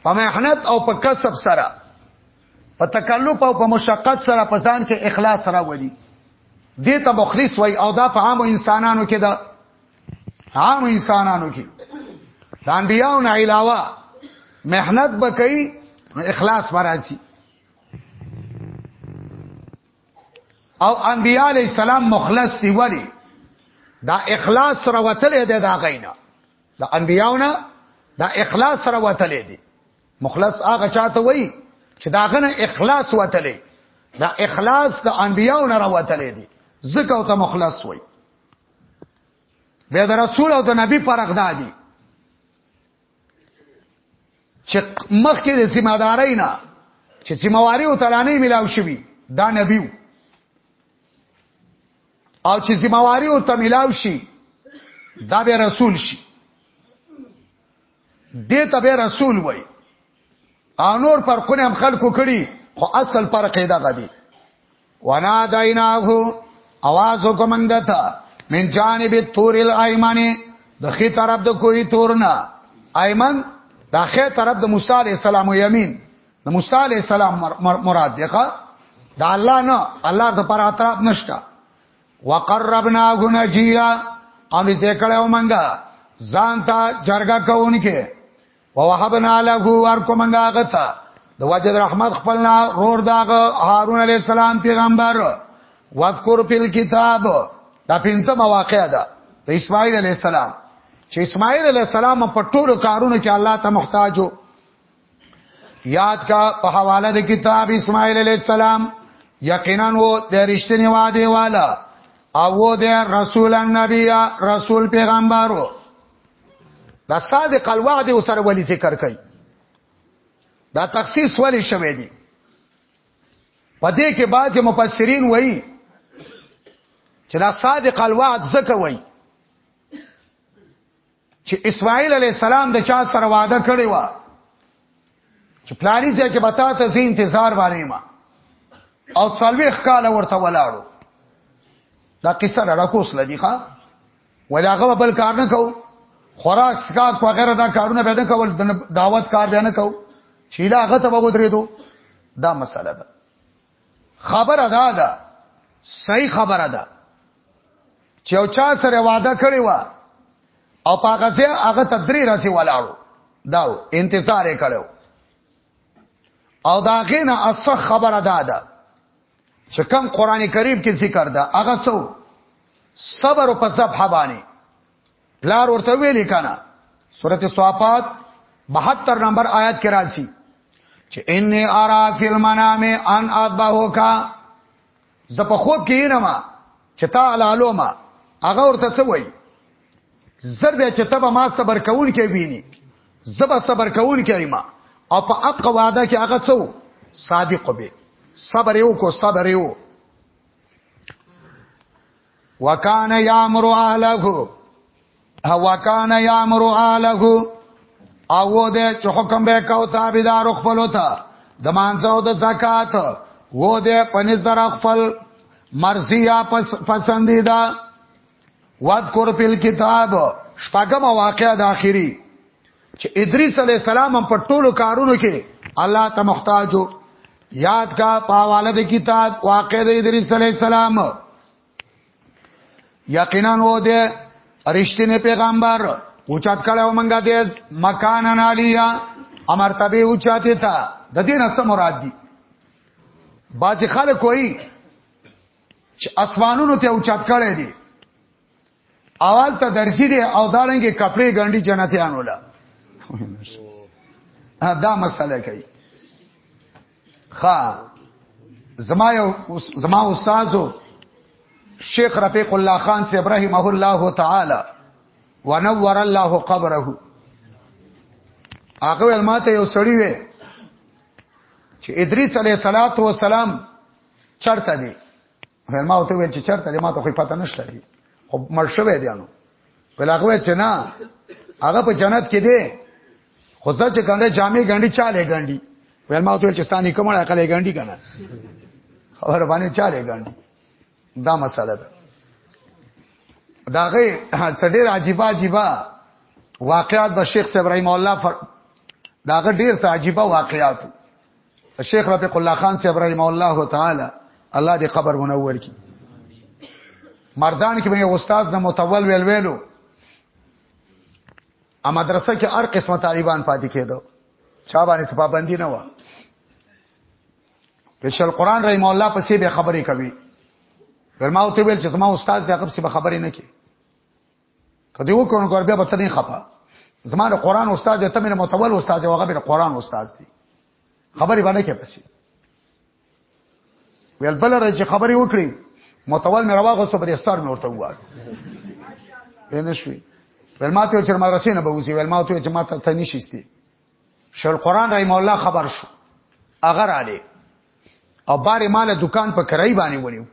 په محنت او په کسب سره په تکلف او په مشقت سره په ځان کې اخلاص راولي دې ته مخلص وای او دا په عام انسانانو کې دا عام انسانانو کې د انبیانو نه علاوه محنت به کوي اخلاص برازي او انبیاء علی السلام مخلص دی ولی دا اخلاص سره وتلې ده دا غینا دا انبیاونه دا اخلاص سره وتلې دي مخلص هغه چاته وای چې داغه نه اخلاص وتلې دا اخلاص د انبیانو نه راوتلې دي زکه او ته مخلص وای به د رسول او د نبی فرق دادي چې مخکې د ذمہ داري نه چې ذمہ واري او تلانه ملاو شوي دا نبیو او چې ذمہ واري او ته ملاو شي دا به رسول شي دې ته به رسول وای انور پر خونه هم خلکو کړي خو اصل پر قیدا غدي ونا دایناه आवाज وکمندتا من جانب تور الایمنه د خې طرف د کوی تورنا ایمن د خې طرف د موسی علی السلام یمین د موسی علی السلام مراد دی ښا د الله نه الله د پر اطراف نشته وقربنا غنجیرا ان دې کړو منګه ځان ته جرګه کوونکې ووهبنا له ورکو منګه غته د وجد رحمت خپلنا رور داغه هارون علی السلام پیغمبر واذکر فی الكتاب دا پنځه مواقع ده د اسماعیل علی السلام چې اسماعیل علی السلام په ټولو کارونو کې الله ته محتاجو یاد کا په حواله د کتاب اسماعیل علی السلام یقینا وو د رښتینی وعده والا او وو د رسول النبی رسول پیغمبرو دا صادق الوعد وسره ولی ذکر کړي دا تخصیص ولی شوه دی پدې کې بعض مفسرین وایي چې دا صادق الوعد زکه وایي چې اسماعیل علی السلام د چا سره وعده کړی و چې پلاری ځای کې بتا ته زی انتظار باندې ما او څلوي ښکاله ورته ولاړو دا قصه راکوس لدی ښا ولاغه بل کار نه کو خوراک سکاک وغیرہ دا کارونه به نه کول دعوت کار به نه کو چې لاغه ته وګدرې دو دا مسله ده خبره دا ده صحیح خبره ده چې او چا سره وعده کړی و او پاګه سه هغه تدری راځي ولاړو دا انتظار یې کړو او دا غینه اصح خبره ده ده چې کم قران کریم کې ذکر ده هغه څو صبر او پسب حبانی پلار ورته ویلې کنه سورته صافات 72 نمبر آیات کې راځي چې ان ارا فی المنام ان اذبحک ز په خوب کې نه ما چې تا علالو ما هغه ورته څه وایي زر دې چې تبه ما صبر کول کې ویني زبا صبر کول کې ما او په حق وعده کې هغه څو صادق به صبر یو کو صبر یو وکان یامر اهله وکان یامر اهله او دې چې حکم به کو تابعدار خپل وتا د مانځو د زکات و دې پنځ در خپل مرضی یا پس پسندیدا واذکر فی الكتاب شپږم واقعا د اخیری چې ادریس علی السلام په ټولو کارونو کې الله ته محتاجو یاد کا پاواله د کتاب واقع د ادریس علی السلام یقینا و دې رښتینه پیغمبر اوچات کړه ومنګه دې مکان علیا امر تبه اوچاته تا د دې نه څه مراد دي باج خلک وایي چې اسمانونو ته اوچات کړه دي اول ته درسي دي او دارنګي کپڑے ګنډي جنتیان ولا دا مسله کوي خا زما یو زما استادو شیخ رفیق الله خان سی ابراهیم الله تعالی ونور الله قبره هغه ول ماته یو سړی وې چې ادریس علیه الصلاۃ والسلام چرته دی ویل ما ته ویل چې چرته دې ما ته خو پته نشته دی خو مړ شوی دی نو ویل هغه چې نه هغه په جنت کې دی خو ځکه چې کنده جامې ګنډي چاله ګنډي ویل ما ته چې ستاني کومه عقل ګنډي کنه خبر باندې چاله ګنډي دا مسله ده دا غي څډیر عجیب عجیب واقعات د شیخ ابراهیم الله فر دا غي ډیر څه عجیب واقعات شیخ رفیق الله خان صاحب رحم الله تعالی الله دې قبر منور کړي مردان کې مې استاد نه متول ویل ویلو ا مدرسه کې هر قسمه طالبان پاتې کېدو چا باندې پابندي نه و په شل قران رحم الله پسې به خبرې کوي ورما او ته ویل چې زما استاد دغه څه خبرې نه کوي کدی وکړو نو بیا به ته نه خپه زماره قران استاد ته مې متول استاد او هغه به قران استاد دی خبرې باندې کې پسی ویل بل رج خبرې وکړي متول مې رواغه سو پر استار مې ورته ووار پینې شوې ول ما ته چې مدرسې نه به وځي ول ما ته چې ما ته ته نشيستي شل قران رحم الله خبر شو اگر علي او بارې مال دکان په کرای باندې ونیو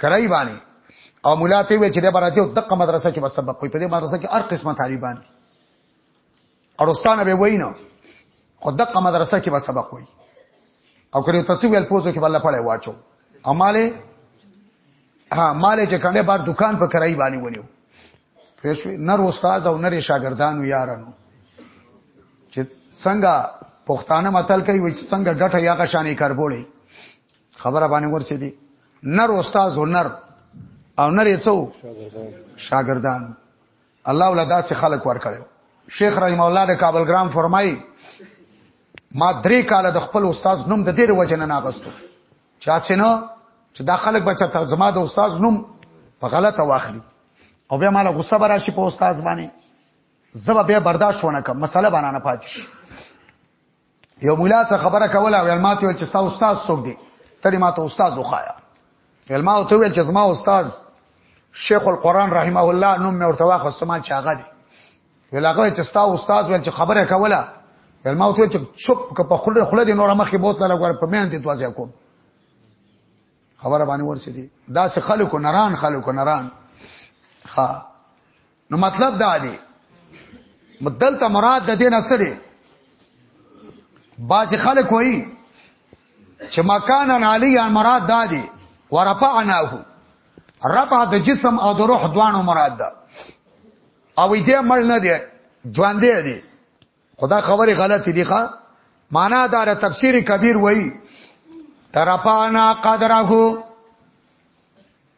کرای باندې او مولا ته وی چې د براتي او دغه مدرسه کې بس سبق کوي په دې مدرسه کې هر قسمه طالبان دي اړوستانه به وینو خو دغه مدرسه کې بس سبق کوي او کړي ته څو ویل پوزو کې بل پړای واچو اماله ها مالې چې کنده بار دکان په کرای باندې ونیو پېښوي نر استاد او نر شاګردانو یارانو چې څنګه پښتانه متل کوي چې څنګه ګټه یا غشانې کربوړي خبره باندې ورسې دي نر استاد او نر او نر یې څو شاګردان الله ولدا څخه خلق ور کړو شیخ رحم الله د کابل ګرام فرمایي ما درې کاله د خپل استاد نوم د دې وجنه نه غستو چا سينو چې دا خلک بچا ته زما د استاد نوم په غلطه واخلي او بیا مال غصه برا شي په استاد باندې زبا بیا برداشت ونه کوم مسله باندې نه پاتې شي یو مولا ته خبره کوله ویل ماته ویل چې ستا استاد څوک دی ترې ماته استاد وخایا ویل ما ته ویل چې زما استاد شیخ القرآن رحمه الله نوم مې ورته واخیست ما چې هغه دی ویل هغه چې ستا استاد ویل چې خبره کوله ویل ما ته چې چوپ که په خله خله دې نور مخې بوتله لګور په مېن دې توازې کوم خبره باندې ورسېدي دا سه خلکو نران خلکو نران ها نو مطلب دا دی مدلته مراد د دین څه دی باج خلک وایي چې مکانن علی مراد دا دی ورفعناه رفع د جسم او د روح دوانو مراد ده او دې مړ نه دی ژوند دی خدا خبره غلطی دی ښا معنا دار تفسیر کبیر وایي ترپانا قدره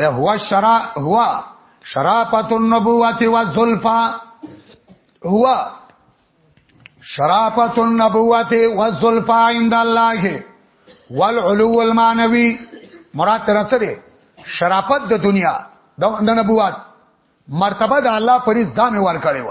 هو الشرا هو شرافت النبوت والزلفا هو شرافت النبوت والزلفا عند الله والعلو المعنوي مراد تر څه دی شرافت د دنیا د نبوت مرتبه د الله پرېز دامه ور کړی و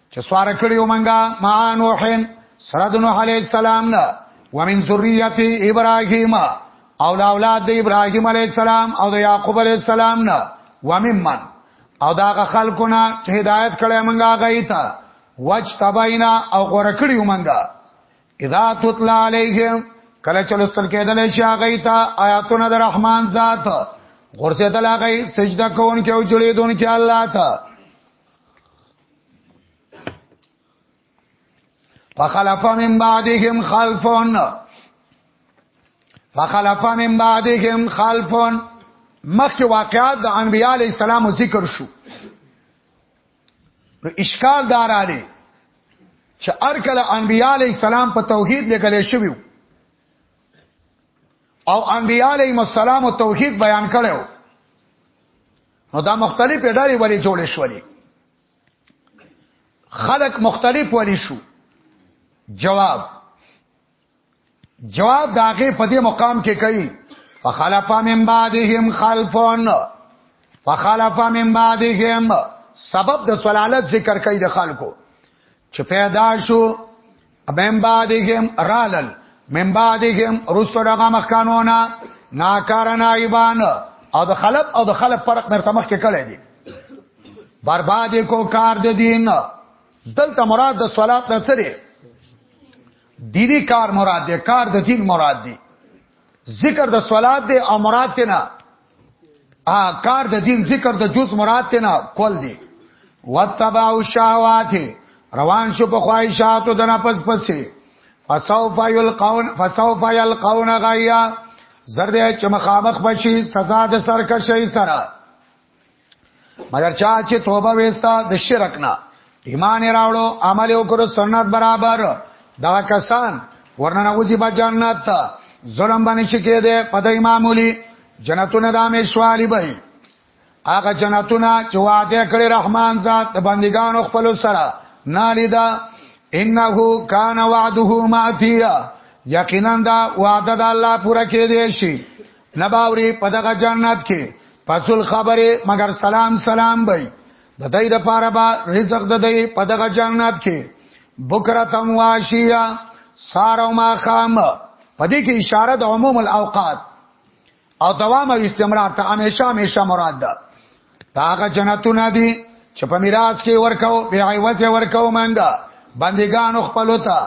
چې سوار کړیو منګه ما نوحین سره د نوح علی السلام نه ومن ذریته ابراهیم او د اولاد د ابراهیم علی السلام او د یعقوب علی السلام نه وممن او دا خلقونه چې هدایت کړي منګه غیته وج تبینا او غره کړیو منګه اذا تطلع علیهم کله چې لستل کېدل شي هغه ته آیاتونه د رحمان ذات غرسه دل هغه سجده کوونکې او جوړېدونکې الله ته فخلف من بعدهم خلفون فخلف من بعدهم خلفون مخکې واقعات د انبیاء علی السلام ذکر شو نو اشکال دار علی چې ارکل انبیاء علی السلام په توحید لګلې شوی او انبیاء علی السلام توحید بیان کړو نو دا مختلف ډلې ولې جوړې شولې خلق مختلف ولې شو جواب جواب داغه په دې مقام کې کوي فخلف من بعدهم خلفون فخلف من بعدهم سبب د سلالت ذکر کوي د خلکو چې پیدا شو ابم بعدهم رالل من بعدهم رستو دغه مخکانونه ناکار نایبان او د خلف او د خلف فرق مرته مخ کې کړی دی برباد کو کار د دین دلته مراد د صلات نه سره دینی کار مراد دی کار د دین مراد دی ذکر د صلات دی او مراد نه ا کار د دین ذکر د جز مراد ته نه کول دی وتبعوا شهوات روان شو په خواهشاتو د نفس پسې فسوف یلقون فسوف یلقون غیا زرد چې مخامخ بشي سزا د سرکشي سره مگر چا چې توبه وستا د شرک نه ایمان راوړو عمل وکړو سنت برابر دا کسان ورننه وځي په جنت ته ظلم باندې شکې ده په دای معمولی جنتونه د امیشوالی به هغه جنتونه چې وعده کړی رحمان ذات د بندگانو خپل سره نالیدا انه کان وعده ماتیا یقینا دا وعده د الله پوره کېدې شي نباوري په دغه جنت کې پسول خبره مگر سلام سلام بې د دې د پاره با رزق د دې په دغه جنت کې بکره تم واشیا سارو ما خام په دې کې اشاره د عموم الاوقات او دوام او استمرار ته همیشه همیشه مراد ده داغه جنتونه دي چې په میراث کې ورکاو بیرای وځه ورکاو مانګه بندګانو خپل ته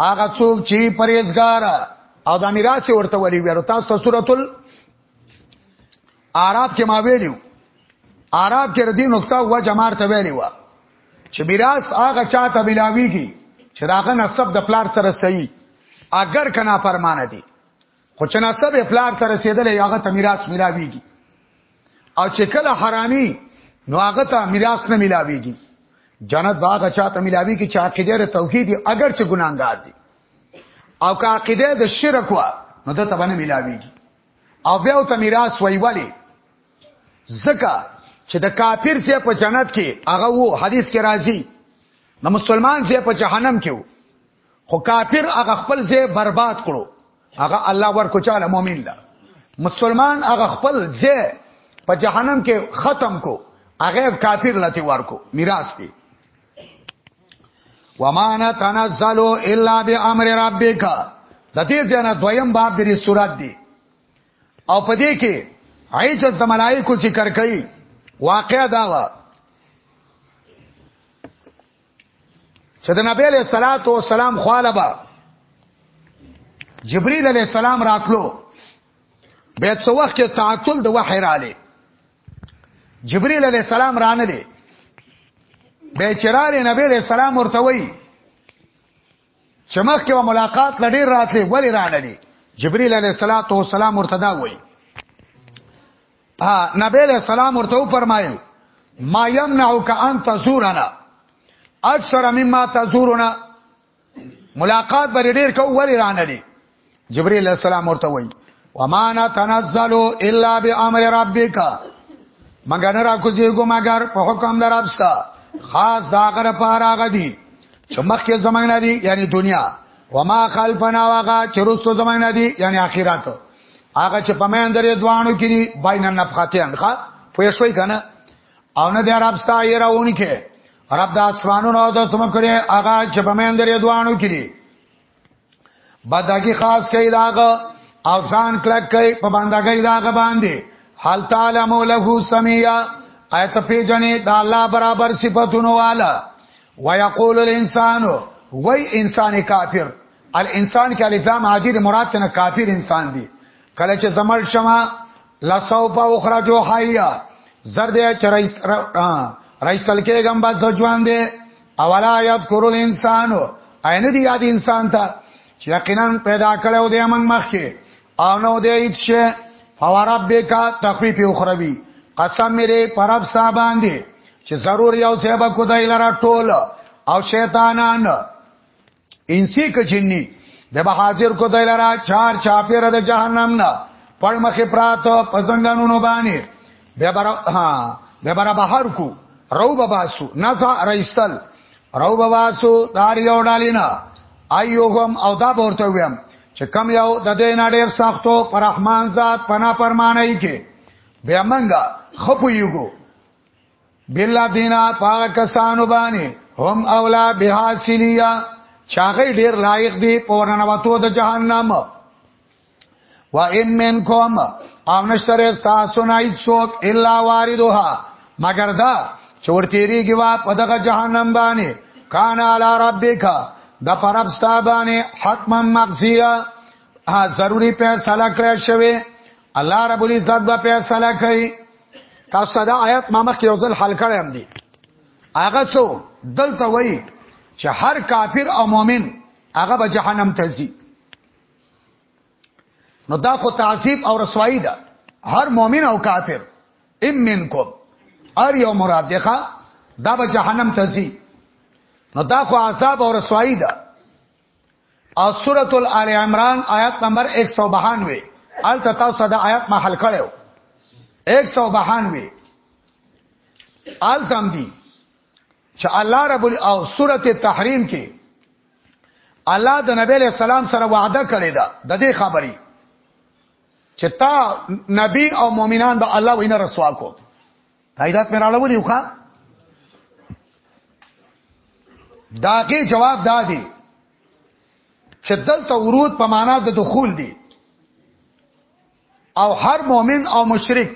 هغه څوک چې پرېزګار او د میراث ورته ولي ورو تاسو ته سورتل عرب کې ما ویلو عرب کې ردی نقطه و جمار ته ویلی و چې میراث هغه چاته ملاويږي چې داغه نسب د پلار سره صحیح اگر کنا فرمانه دي خو چې نسب پلار ته رسیدلې هغه ته میراث ملاويږي او چې کله حرامي نو هغه ته میراث نه ملاويږي جنت باغ چا ته ملاوي کی چا عقیده توحید اگر چې ګناګار دي او که عقیده د شرک وا نو د ته باندې ملاويږي او بیا ته میراث وای ولی زکه چې د کافر چې په جنت کې هغه وو حدیث کې راځي د مسلمان چې په جهنم کې وو خو کافر هغه خپل ځای برباد کړو هغه الله ورکو چاله مؤمن لا مسلمان هغه خپل ځای په جهنم کې ختم کو هغه کافر لته ورکو میراث دی ومانه تنزلوا الا بامر ربک د دې ځنه دویم باب د سورات دی او په دې کې عجز د ملائکو ذکر کوي واقع دا و چې د نبی علیہ الصلات والسلام خواله به جبرئیل علیہ السلام راتلو به څو وخت کې تعطل د وحی رااله جبرئیل علیہ السلام رانه لې به چراره نبی علیہ السلام ورته وی چې مخکې و ملاقات لډیر راتلې ولی رانه دي جبرئیل علیه الصلاۃ والسلام مرتدا وای ها نبی علیہ السلام ورته فرمایل ما یمنعک ان تزورنا اکثر مما تزورنا ملاقات بر ډیر کو ولی رانه دي جبريل عليه السلام ورته وای وما نتنزل الا بامر ربك مګر نه راکوزیږو مګر په حکم دربستا خاص دا غره پاره غدي چې مخکې زمانه دي یعنی دنیا وما خلفنا واغه چې رستو زمانه دي یعنی اخرت هغه چې په مین درې دوانو کې دي بین النفقتین ښا پوه شوي کنه او نه دی رب ستا یې راونی کې رب د اسمانونو او د سمکړې هغه چې په مین درې دوانو کې دي بدګي خاص کوي داغه او ځان کلک کوي په باندګي داغه باندې حال تعالی موله سمیا ایت پیجنې د الله برابر صفاتونو والا ويقول الانسان وای انسان کافر الانسان کې الف لام عادی د مراد نه کافر انسان دی کله چې زمړ شمه لا سوف اخرج حیا زرد چرایس رایسل کېګم با ځوان دی اولا یذکر الانسان عین دی یاد انسان ته چې یقینا پیدا کړو دی موږ مخکې او نو دی هیڅ شی فوربک تخفیف اخروی قسم میرے پرب صاحب باندې چې ضرور یو سبب کو دای لرا ټول او شیطانان انسی که جنی د به حاضر کو دی لرا چار چاپیر د جهنم نه پړ مخې پراتو پزنګانونو باندې به بر ها به بر بهر کو رو باسو نزا رئیستل رو باسو دار یو ډالینا ایوهم او دا ورته ویم چې کم یو د دې نړیر سختو پر رحمان ذات پنا پرمانای کې بیا منګه خپو یوګو بالذین پاک کسانو باندې هم اولا بها سلیه چاغې ډیر لایق دی پورنه وتو د جهنم و ان منکم او نشتر استاسو نایت سوک الا واردوها مگر دا چورتیری گوا پدغه جهنم باندې کان علی ربک د پرب ستا باندې حتما مقصیه ضروری فیصله کړی شوی الله رب العزت به فیصله کوي تاسو ته دا آیات ما مخکې یو ځل حل کړی هم دی هغه څو دلته وایي چې هر کافر او مؤمن هغه به جهنم ته ځي نو دا خو تعذیب او رسوایی ده هر مؤمن او کافر ام منکم ار یو مراد ده دا به جهنم ته ځي نو دا خو عذاب او رسوایی ده او سورۃ الال عمران آیات نمبر 192 ال تتا صدا آیات ما حل کړو 192 ال تم دی چې الله رب او سورۃ التحریم کې الله د نبی له سلام سره وعده کړی دا د دې خبرې چې تا نبی او مؤمنان به الله وینه رسوا کو تایدات مې راړولې وخا داګه جواب دادی چې دلته ورود په معنا د دخول دی او هر مؤمن او مشرک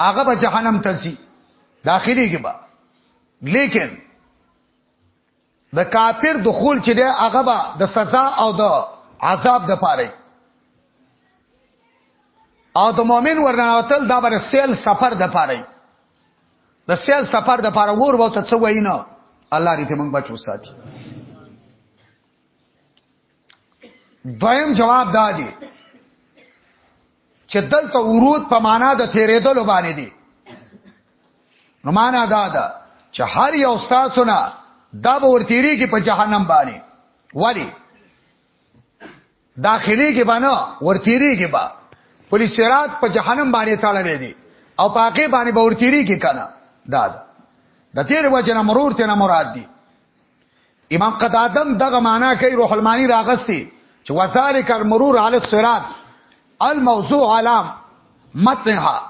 هغه به جهنم ته ځي داخليږي به لیکن د کافر دخول چې دی هغه به د سزا او د عذاب د پاره او د مؤمن ورناوتل دا بر سیل سفر د پاره د سیل سفر د پاره ور وو ته څه وینا الله دې موږ بچو ساتي دویم جواب دا دی چې دلته ورود په معنا د تیرېدلو باندې دي نو معنا دا ده چې هر یو تاسو نه دا به ورتيري کې په جهنم باندې ولی داخلي کې باندې ورتيري کې با پولیس رات په جهنم باندې تړلې دي او پاکه باندې به ورتيري کې کنه دا ده د تیر وجه نه مرور ته نه مراد دي امام قتادم دغه معنا کوي روح المانی راغستی چې وذالک المرور علی الصراط الموضوع علام متنها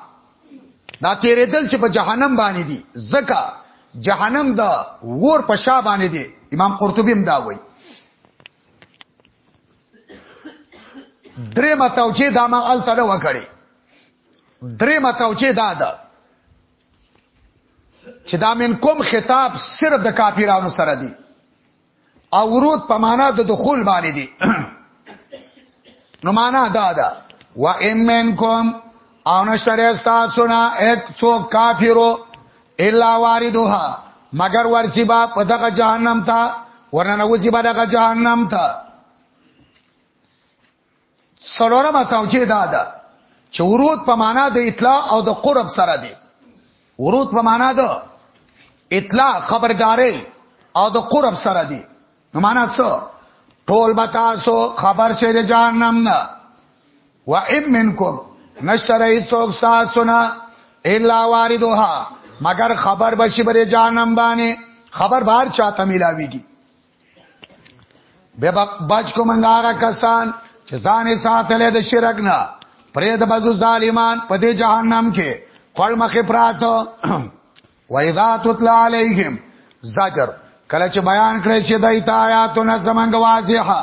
دا تیرېدل چې په جهنم باندې دي زکه جهنم دا ور په شا باندې دي امام قرطبی هم دا وایي درې متوجه دا ما ال تر وکړي درې متوجه دا ده چې دا من کوم خطاب صرف د کافرانو سره دی او ورود په معنا د دخول باندې دی نو معنا دا ده و امن کوم او نشتر استاسو نا ایک څوک کافرو الا واردوها مگر ورسی با په دغه جهنم ته ورننه وسی با دغه جهنم ته څلورمه توجیه دا ده چې ورود په معنا د اطلاع او د قرب سره دی ورود په معنا د اطلاع خبرداري او د قرب سره دی نو معنا څه ټول بتاسو خبر شه د جهنم نه و ام منکم نشری څوک تاسو نه الا واردها مگر خبر بشي بر جهنم باندې خبر بار چاته ملاويږي به بچ کوم هغه کسان چې ځان یې ساتلې د شرک نه پرې د بازو ظالمان په دې جهنم کې خپل مخې پراته و اذا تطلع علیهم زجر کله چې بیان کړی چې دای ته آیاتونه زمنګ واضحه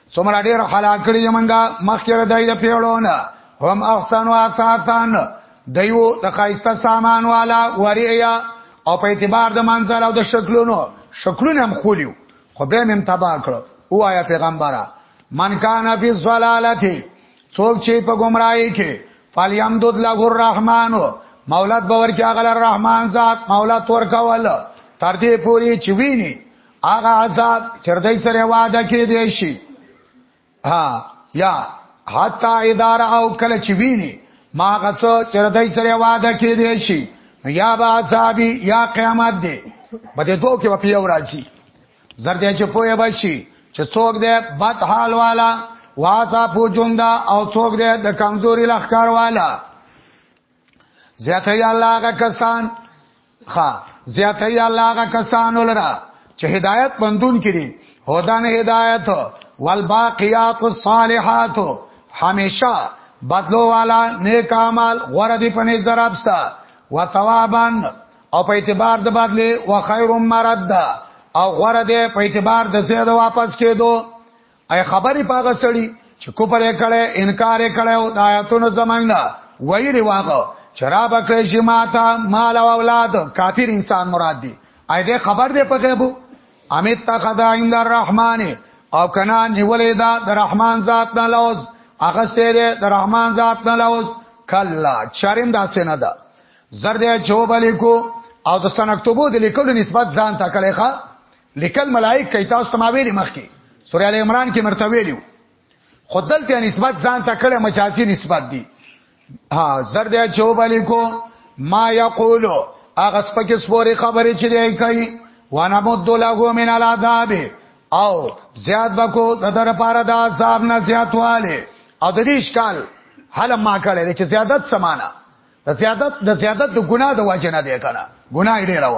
څومره ډیر هلاک کړی دی مونږه مخکې دای د پیړونه هم احسن او اثاثان دایو د خایسته سامان والا وریا او په اعتبار د منظر او د شکلونو شکلونه هم خولیو خو به مم تبا کړو او آیا پیغمبره من کان فی الضلالتی څوک چې په گمراهی کې فالیم دود له الرحمن مولات باور کې اغل الرحمن ذات مولات ورکول تر دې پوری چې ویني هغه عذاب چردای سره وعده کې دی شي ها یا حتا اداره او کله چې ویني ما غڅو چردای سره وعده کې دی شي یا با عذاب یا قیامت دی بده دوه کې په یو راځي زردې چې پوهه بشي چې څوک دی بد حال والا واسا پوجوندا او څوک دی د کمزوري لخر والا زیاتې الله هغه کسان ها زیاتې الله هغه کسان ولرا چې هدایت بندون کړي هدان هدایت والباقیات الصالحات همیشه بدلو والا نیک اعمال غره دی په نس درابستا وثوابن او په اعتبار د بدله و خیر مرد او غره دی په اعتبار د زیاده واپس کېدو اي خبرې پاغه سړي چې کوپر یې کړي انکار یې کړي او د آیاتونو زمنګ وایي دی واغه چرا بکړې شي ماته مال او اولاد کافر انسان مراد دی اې دې خبر دې په غیبو امیت تخدا عند الرحمن او کنا نیولې دا د رحمان ذات نه لوز اغسته دې د رحمان ذات نه لوز کلا چریم داسې نه ده زرد چوب لیکو او د سنکتبو د لیکلو نسبت ځان ته کړي ښا لیکل ملائک کوي تاسو ته ما ویلي مخکي سورې ال عمران کې مرته ویلو خدل ته نسبت ځان ته کړه مجازي نسبت دی ها زر دې چوب علیکو ما یقولو هغه سپکه سپوري خبرې چې دی کوي وانا مد له من العذاب او زیاد بکو د در پاره د عذاب نه زیاتواله او د دې ښکال حل ما کړی چې زیادت سمانا د زیادت د زیادت د ګناه د وجه نه دی کنه ګناه ډیره و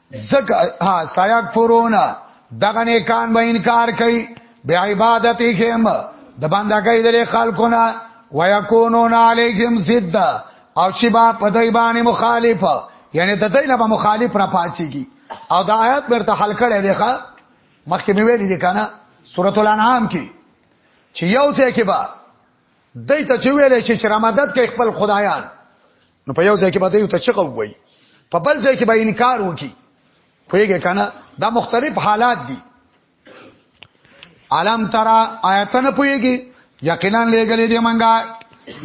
زکه ها سایق فرون دغه نه کان به انکار کوي بی عبادتهم د بندګۍ د خلقونه ويكونون عليهم ضد او شی با پدای باندې مخالف یعنی د دینه به مخالف را پاتېږي او د آیات برته حل کړي دی ښا مخکې مې ویلي دي کنه سورۃ الانعام کې چې یو ځای کې با دای ته چې ویلې چې رمضان کې خپل خدایان نو په یو ځای کې به یو ته چغه وای په بل ځای کې به انکار وکي پوهیږي کنه دا مختلف حالات دي علم ترا آیتن پوهیږي یقینا لګلې دې منګه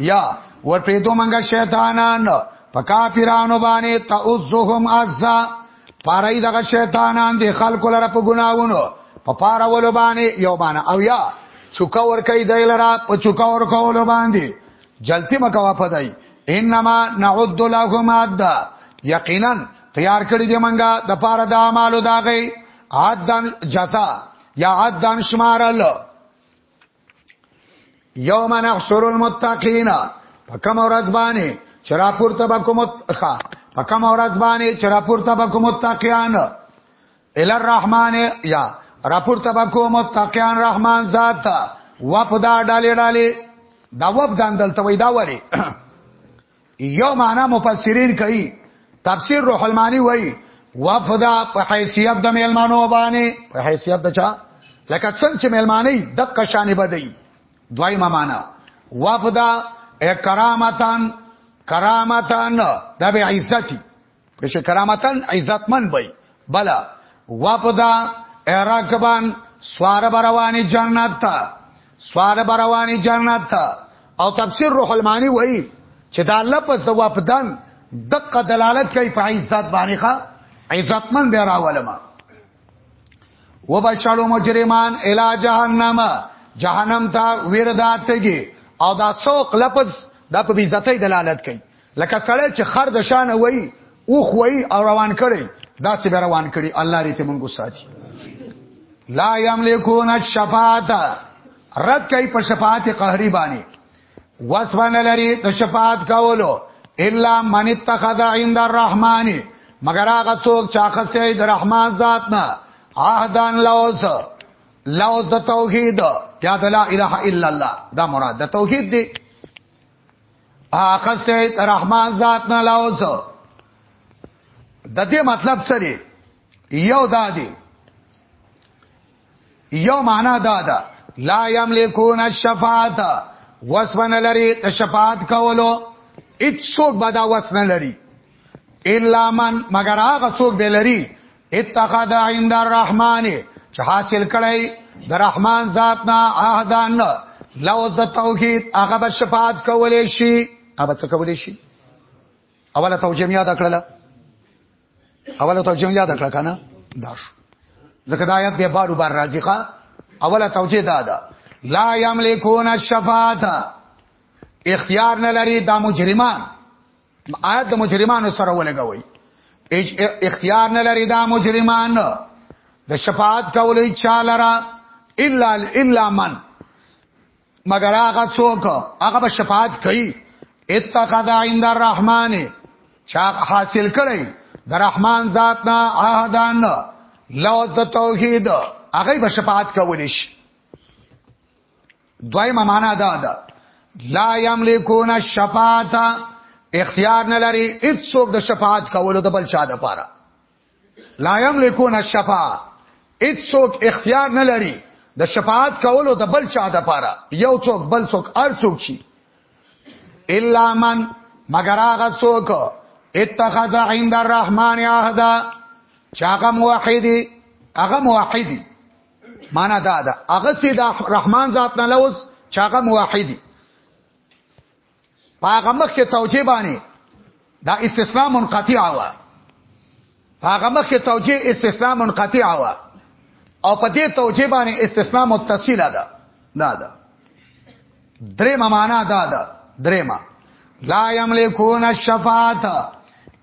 یا ورپې دوه منګه شیطانان پکا پیرانو باندې تعوذهم عزا پارای دغه شیطانان دي خلکو لره په ګناوونو په پارا ول باندې یو باندې او یا چوکا ور کوي دایلرا په چوکا ور کول باندې جلتی مکوا پدای انما نعد لهم عد یقینا تیار کړی دی منګه د پاره د اعمالو داغي عدن جزا یا عدن شمارل یوم نحشر المتقین پکم ورځ باندې چرا پورته بکوم خا پکم ورځ باندې چرا پورته بکوم متقیان ال الرحمن یا راپور تبکو متقیان رحمان ذات وپ دا ډاله ډاله دا وپ داندل ته وای دا وری یو معنا مفسرین کوي تفسیر روح المانی وای وپ دا په حیثیت د میلمانو باندې په حیثیت د چا لکه څنګه چې میلمانی د قشانې بدی دوی معنا وپ دا کرامتان کرامتان د به عزتي کش کرامتن عزتمن بی بلا وپدا اراکبان سوار بروانی جنت تا سوار بروانی جنت تا او تفسیر روح المانی وای چې دا لفظ د وپدان دقه دلالت کوي په عزت باندې ښا عزتمن به راولما وبشروا مجرمان الى جهنم جهنم ته ورداتږي او دا سوق لفظ د په عزتۍ دلالت کوي لکه سړی چې خر د شان وای او خوای او روان کړي دا چې به روان کړي الله دې ته مونږ ساتي لا یملکون الشفاعت رد کوي په شفاعت قهري باندې وسبن لري د شفاعت کولو الا من اتخذ عند الرحمن مگر هغه څوک چې اخسته د رحمان ذات نه عهدان لوز لوز د توحید یا د لا اله الا الله دا مراد د توحید دی اخسته رحمان ذات نه لاوس د دې مطلب څه دی یو دا دی یو معنا دا ده لا یملکون الشفاعت وسمن لري د شفاعت کولو هیڅوک به دا وسنه لري الا من مگر هغه څوک به لري اتخذ عند الرحمن چې حاصل کړي د رحمان ذاتنا عهدان لو د توحید هغه به شفاعت کولې شي هغه څه کولې شي اوله توجیه یاد کړل اوله توجیه یاد کړل کنه دا شو ځکه دا آیات به بار بار راځي ښا اوله توجیه دا ده لا یملکون الشفاعت اختیار نه لري دا مجرمان آیت د مجرمانو سره ولګوي اختیار نه لري دا مجرمان د شفاعت کولې چاله را الا الا من مگر هغه څوک هغه به شفاعت کوي اتقد عند الرحمن چا حاصل کړي د رحمان ذات نه عهدان لوز د توحید هغه به شفاعت کولې شي دویمه معنا دا ده لا یملکون الشفاعت اختیار نه لري هیڅوک د شفاعت کولو د بل چا د پاره لا یملکون الشفاعت هیڅوک اختیار نه لري د شفاعت کولو د بل چا د پاره یو څوک بل څوک ار څوک شي الا من مگر هغه څوک اتخذ عند الرحمن عهدا چاغه موحدی هغه موحدی معنا دا ده هغه سي دا رحمان ذات نه لوز چاغه موحدي پاغه مخ کې توجیه باندې دا استثناء منقطع وا پاغه مخ کې توجیه استثناء منقطع وا او په دې توجیه باندې استثناء متصل ده دا ده درې معنا دا ده درې ما لا یملکون الشفاعت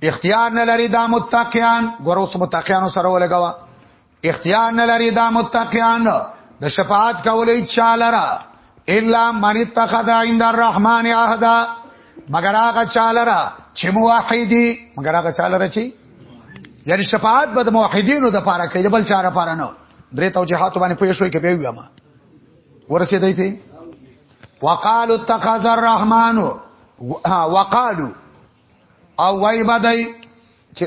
اختیار نه لري دا متقیان ګوروس متقیانو سره ولګوا اختیار نه لري دا متقیان د شفاعت کولې چاله را الا من اتخذ عند الرحمن عهدا مگر هغه چاله را چې موحدی مگر هغه چاله را چې یعنی شفاعت به د موحدینو د پاره کوي بل چاره پاره نه درې توجيهات باندې پوه شوي کې به ویما ورسېدای په وقالو اتخذ الرحمن وقالو او وای بدای چې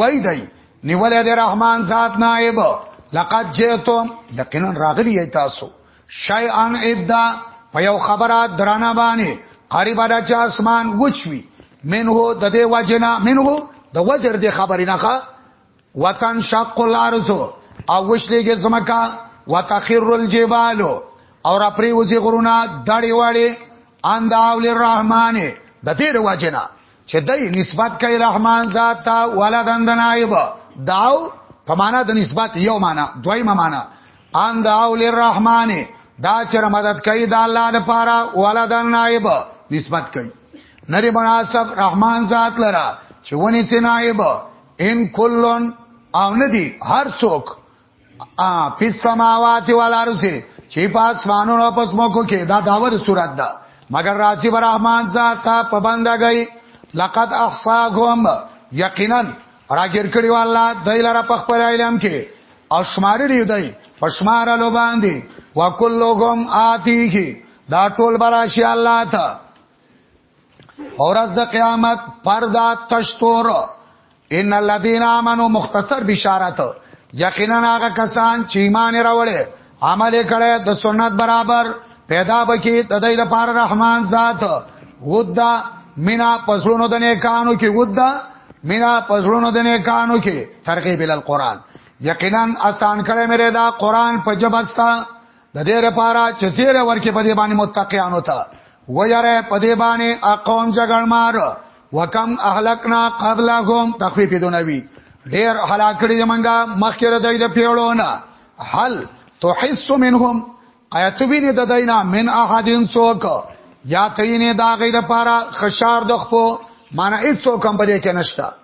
وای دی نیولې د رحمان ذات نائب لقد جئتم یقینا راغلی تاسو شیئا ادا په یو خبره درانه باندې قریب را چې اسمان وچوي منه د دې وجنا منه د وجر دې خبرې نه وطن شق الارض او وشلیږي زمکا وتخر الجبال او را پری وزي غرونه دړي وړي اند اول الرحمن د دې رواجنه چې دای نسبت کوي رحمان ذات ته ولدن د نائب داو په معنا د نسبت یو معنا دویمه معنا ان د اول الرحمن دا چې مدد کوي د الله لپاره ولدن نائب نسبت کوي نری مناسب رحمان ذات لرا چې ونی سي نائب ان کلن او ندی هر څوک ا په سماوات والارض چې په اسمانو او پس موکو کې دا داور صورت ده مگر راځي بر رحمان ذات په بندګۍ لقد احصاهم یقینا راګر کړي والله دای لره په خپل علم کې او شمارلی دی په شمارلو باندې وکلهم آتیه دا ټول براشي الله ته اورز د قیامت پردا تشتور ان الذين امنوا مختصر بشارت یقینا هغه کسان چې ایمان راوړي عمل کړي د سنت برابر پیدا بکی د دې لپاره رحمان ذات ودا مینا پسړونو د نیکانو کې ودا مینا پسړونو د نیکانو کې ترغیب ال قران یقینا آسان کړي مې دا قران په جبستا د دې لپاره چې زیره ورکې په دې باندې متقیانو ته ویره په دې باندې اقوم جګړمار وکم اهلکنا قبلهم تخفیف دونوي ډیر هلاک کړي منګه مخکې د دې پیړونه حل تحس منهم ایتوینه د دینا من احدین سوک یا تینه دا غي د پاره خشار د خپو معنی هیڅ څوک هم پدې کې نشتا